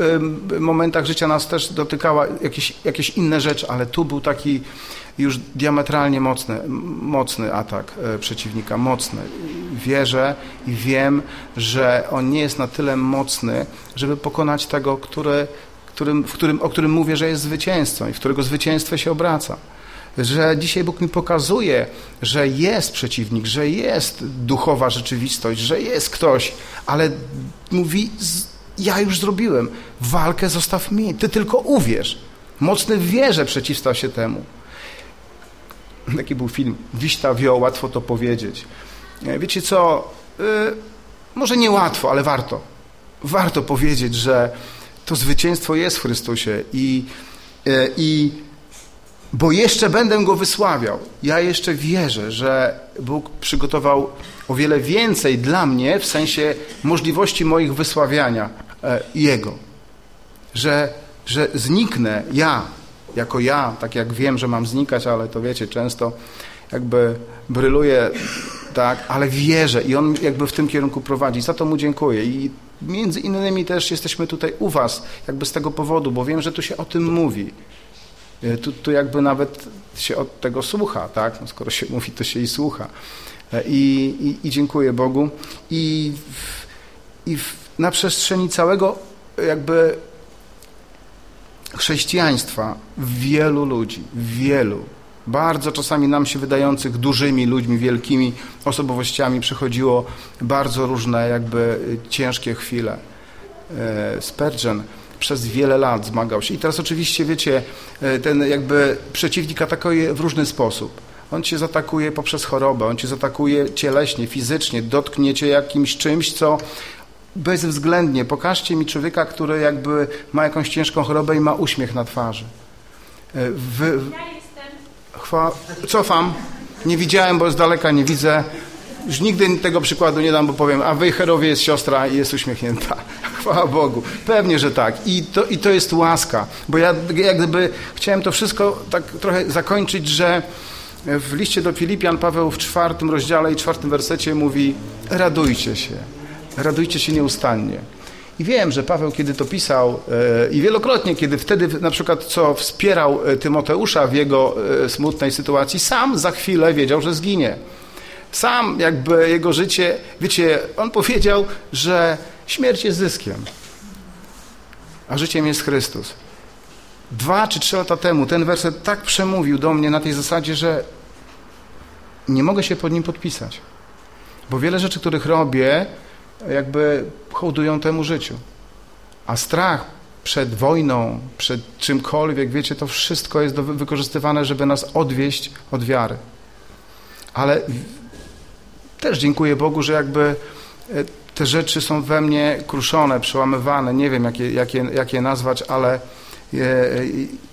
momentach życia nas też dotykała jakieś, jakieś inne rzeczy, ale tu był taki już diametralnie mocny, mocny atak e, przeciwnika, mocny. wierzę i wiem, że On nie jest na tyle mocny, żeby pokonać tego, który, którym, w którym, o którym mówię, że jest zwycięzcą i w którego zwycięstwo się obraca. Że dzisiaj Bóg mi pokazuje, że jest przeciwnik, że jest duchowa rzeczywistość, że jest ktoś, ale mówi, ja już zrobiłem, walkę zostaw mi, ty tylko uwierz. Mocny w wierze przeciwstał się temu. Taki był film, Wiśta wio, łatwo to powiedzieć. E, wiecie co, yy, może nie łatwo, ale warto. Warto powiedzieć, że to zwycięstwo jest w Chrystusie i, yy, i bo jeszcze będę Go wysławiał. Ja jeszcze wierzę, że Bóg przygotował o wiele więcej dla mnie w sensie możliwości moich wysławiania Jego. Że, że zniknę ja, jako ja, tak jak wiem, że mam znikać, ale to wiecie, często jakby bryluję, tak, ale wierzę i On jakby w tym kierunku prowadzi. Za to Mu dziękuję i między innymi też jesteśmy tutaj u Was, jakby z tego powodu, bo wiem, że tu się o tym mówi. E, tu, tu jakby nawet się od tego słucha, tak? No skoro się mówi, to się i słucha. E, I, i, i dziękuję Bogu. I, w, i w, na przestrzeni całego jakby chrześcijaństwa wielu ludzi, wielu, bardzo czasami nam się wydających dużymi ludźmi, wielkimi osobowościami przychodziło bardzo różne jakby ciężkie chwile. E, Spurgeon przez wiele lat zmagał się. I teraz oczywiście, wiecie, e, ten jakby przeciwnik atakuje w różny sposób. On cię zaatakuje poprzez chorobę, on cię zaatakuje cieleśnie, fizycznie, dotknie cię jakimś czymś, co bezwzględnie, pokażcie mi człowieka, który jakby ma jakąś ciężką chorobę i ma uśmiech na twarzy. E. Ja jestem. Chwa... Cofam. Nie widziałem, bo z daleka nie widzę. Już nigdy tego przykładu nie dam, bo powiem, a w Wejherowie jest siostra i jest uśmiechnięta. Chwała Bogu. Pewnie, że tak. I to, i to jest łaska. Bo ja jak gdyby chciałem to wszystko tak trochę zakończyć, że w liście do Filipian Paweł w czwartym rozdziale i czwartym wersecie mówi radujcie się, radujcie się nieustannie. I wiem, że Paweł, kiedy to pisał e, i wielokrotnie, kiedy wtedy na przykład co wspierał e, Tymoteusza w jego e, smutnej sytuacji, sam za chwilę wiedział, że zginie. Sam jakby jego życie, wiecie, on powiedział, że śmierć jest zyskiem, a życiem jest Chrystus. Dwa czy trzy lata temu ten werset tak przemówił do mnie na tej zasadzie, że nie mogę się pod nim podpisać. Bo wiele rzeczy, których robię, jakby hołdują temu życiu. A strach przed wojną, przed czymkolwiek, wiecie, to wszystko jest wykorzystywane, żeby nas odwieść od wiary. Ale też dziękuję Bogu, że jakby e, te rzeczy są we mnie kruszone, przełamywane, nie wiem jak je, jak je, jak je nazwać, ale je,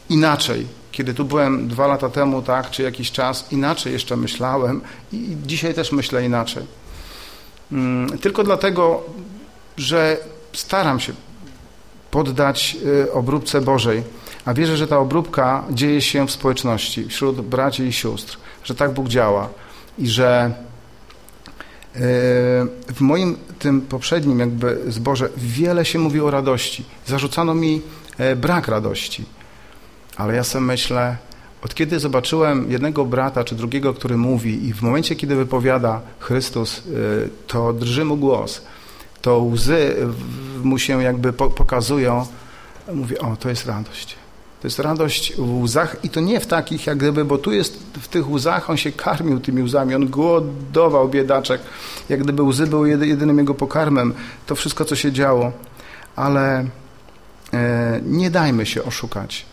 inaczej. Kiedy tu byłem dwa lata temu, tak, czy jakiś czas, inaczej jeszcze myślałem i dzisiaj też myślę inaczej. Mm, tylko dlatego, że staram się poddać y, obróbce Bożej, a wierzę, że ta obróbka dzieje się w społeczności, wśród braci i sióstr, że tak Bóg działa i że w moim tym poprzednim jakby zborze wiele się mówi o radości. Zarzucano mi e, brak radości. Ale ja sobie myślę, od kiedy zobaczyłem jednego brata czy drugiego, który mówi i w momencie, kiedy wypowiada Chrystus, y, to drży mu głos, to łzy mu się jakby pokazują, mówię, o, to jest radość. To jest radość w łzach i to nie w takich jak gdyby, bo tu jest w tych łzach, on się karmił tymi łzami, on głodował biedaczek, jak gdyby łzy były jedynym jego pokarmem, to wszystko, co się działo. Ale e, nie dajmy się oszukać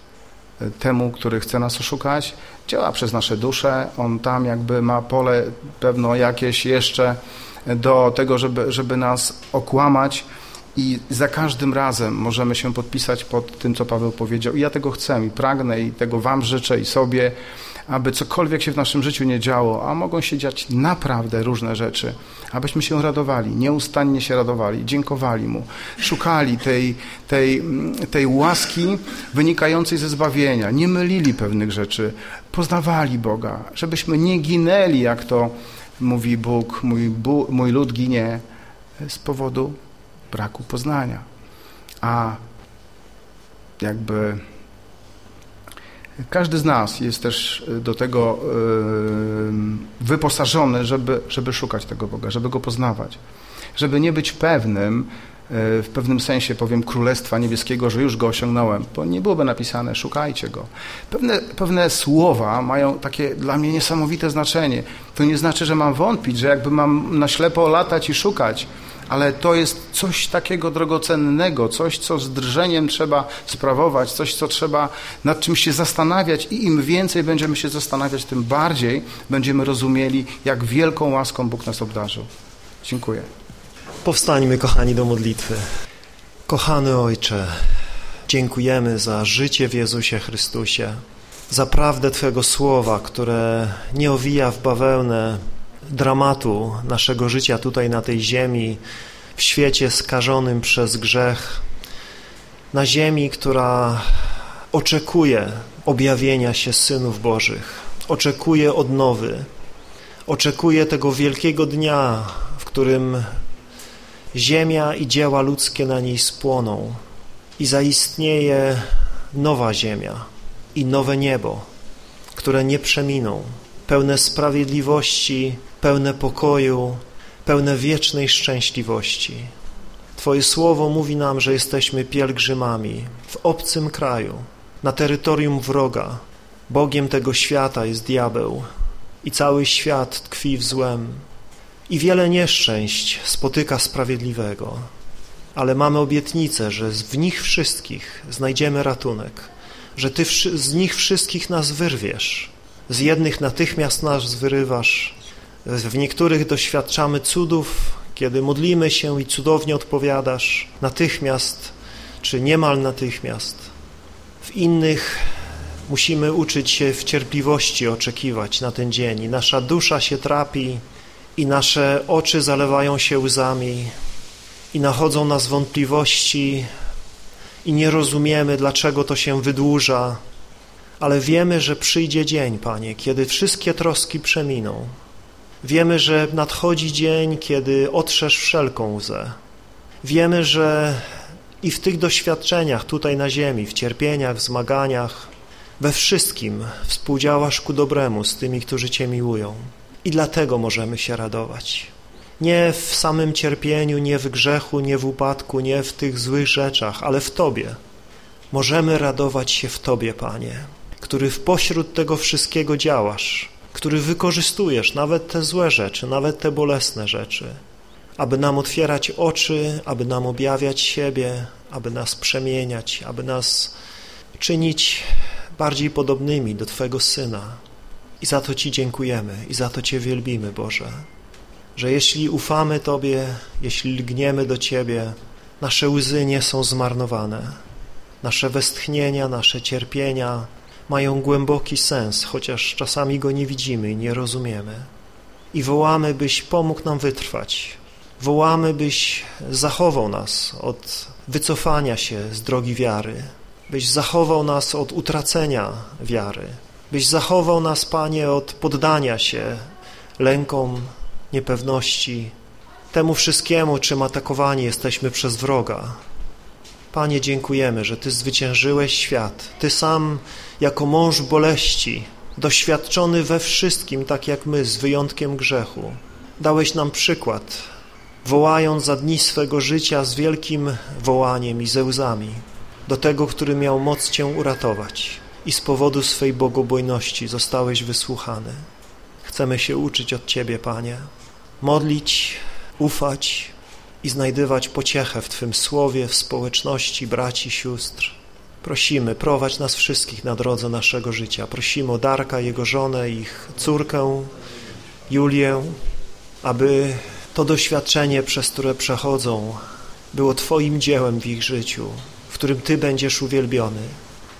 temu, który chce nas oszukać, działa przez nasze dusze, on tam jakby ma pole pewno jakieś jeszcze do tego, żeby, żeby nas okłamać i za każdym razem możemy się podpisać pod tym, co Paweł powiedział. I ja tego chcę i pragnę i tego Wam życzę i sobie, aby cokolwiek się w naszym życiu nie działo, a mogą się dziać naprawdę różne rzeczy, abyśmy się radowali, nieustannie się radowali, dziękowali Mu, szukali tej, tej, tej łaski wynikającej ze zbawienia, nie mylili pewnych rzeczy, poznawali Boga, żebyśmy nie ginęli, jak to mówi Bóg, mój, mój lud ginie z powodu braku poznania. A jakby każdy z nas jest też do tego wyposażony, żeby, żeby szukać tego Boga, żeby Go poznawać. Żeby nie być pewnym, E, w pewnym sensie powiem Królestwa Niebieskiego, że już go osiągnąłem, bo nie byłoby napisane szukajcie go. Pewne, pewne słowa mają takie dla mnie niesamowite znaczenie. To nie znaczy, że mam wątpić, że jakby mam na ślepo latać i szukać, ale to jest coś takiego drogocennego, coś, co z drżeniem trzeba sprawować, coś, co trzeba nad czym się zastanawiać i im więcej będziemy się zastanawiać, tym bardziej będziemy rozumieli, jak wielką łaską Bóg nas obdarzył. Dziękuję. Powstańmy, kochani, do modlitwy. Kochany Ojcze, dziękujemy za życie w Jezusie Chrystusie, za prawdę Twojego Słowa, które nie owija w bawełnę dramatu naszego życia tutaj na tej ziemi, w świecie skażonym przez grzech, na ziemi, która oczekuje objawienia się synów Bożych, oczekuje odnowy, oczekuje tego wielkiego dnia, w którym ziemia i dzieła ludzkie na niej spłoną i zaistnieje nowa ziemia i nowe niebo, które nie przeminą, pełne sprawiedliwości, pełne pokoju, pełne wiecznej szczęśliwości. Twoje słowo mówi nam, że jesteśmy pielgrzymami w obcym kraju, na terytorium wroga. Bogiem tego świata jest diabeł i cały świat tkwi w złem. I wiele nieszczęść spotyka sprawiedliwego, ale mamy obietnicę, że w nich wszystkich znajdziemy ratunek, że Ty z nich wszystkich nas wyrwiesz. Z jednych natychmiast nas wyrywasz, w niektórych doświadczamy cudów, kiedy modlimy się i cudownie odpowiadasz, natychmiast czy niemal natychmiast. W innych musimy uczyć się w cierpliwości oczekiwać na ten dzień i nasza dusza się trapi, i nasze oczy zalewają się łzami i nachodzą nas wątpliwości i nie rozumiemy, dlaczego to się wydłuża, ale wiemy, że przyjdzie dzień, Panie, kiedy wszystkie troski przeminą. Wiemy, że nadchodzi dzień, kiedy otrzesz wszelką łzę. Wiemy, że i w tych doświadczeniach tutaj na ziemi, w cierpieniach, w zmaganiach, we wszystkim współdziałasz ku dobremu z tymi, którzy Cię miłują. I dlatego możemy się radować. Nie w samym cierpieniu, nie w grzechu, nie w upadku, nie w tych złych rzeczach, ale w Tobie. Możemy radować się w Tobie, Panie, który w pośród tego wszystkiego działasz, który wykorzystujesz nawet te złe rzeczy, nawet te bolesne rzeczy, aby nam otwierać oczy, aby nam objawiać siebie, aby nas przemieniać, aby nas czynić bardziej podobnymi do Twojego Syna, i za to Ci dziękujemy i za to Cię wielbimy, Boże, że jeśli ufamy Tobie, jeśli lgniemy do Ciebie, nasze łzy nie są zmarnowane, nasze westchnienia, nasze cierpienia mają głęboki sens, chociaż czasami go nie widzimy i nie rozumiemy. I wołamy, byś pomógł nam wytrwać. Wołamy, byś zachował nas od wycofania się z drogi wiary, byś zachował nas od utracenia wiary, byś zachował nas, Panie, od poddania się lękom, niepewności, temu wszystkiemu, czym atakowani jesteśmy przez wroga. Panie, dziękujemy, że Ty zwyciężyłeś świat. Ty sam, jako mąż boleści, doświadczony we wszystkim, tak jak my, z wyjątkiem grzechu, dałeś nam przykład, wołając za dni swego życia z wielkim wołaniem i ze łzami do tego, który miał moc Cię uratować i z powodu swej bogobojności zostałeś wysłuchany. Chcemy się uczyć od Ciebie, Panie, modlić, ufać i znajdywać pociechę w Twym słowie, w społeczności braci, sióstr. Prosimy, prowadź nas wszystkich na drodze naszego życia. Prosimy o Darka, jego żonę, ich córkę, Julię, aby to doświadczenie, przez które przechodzą, było Twoim dziełem w ich życiu, w którym Ty będziesz uwielbiony.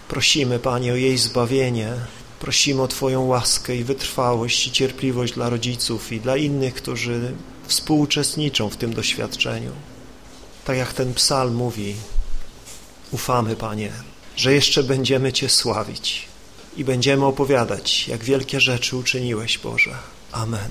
Prosimy, Panie, o jej zbawienie. Prosimy o Twoją łaskę i wytrwałość i cierpliwość dla rodziców i dla innych, którzy współuczestniczą w tym doświadczeniu. Tak jak ten psalm mówi, ufamy, Panie, że jeszcze będziemy Cię sławić i będziemy opowiadać, jak wielkie rzeczy uczyniłeś, Boże. Amen.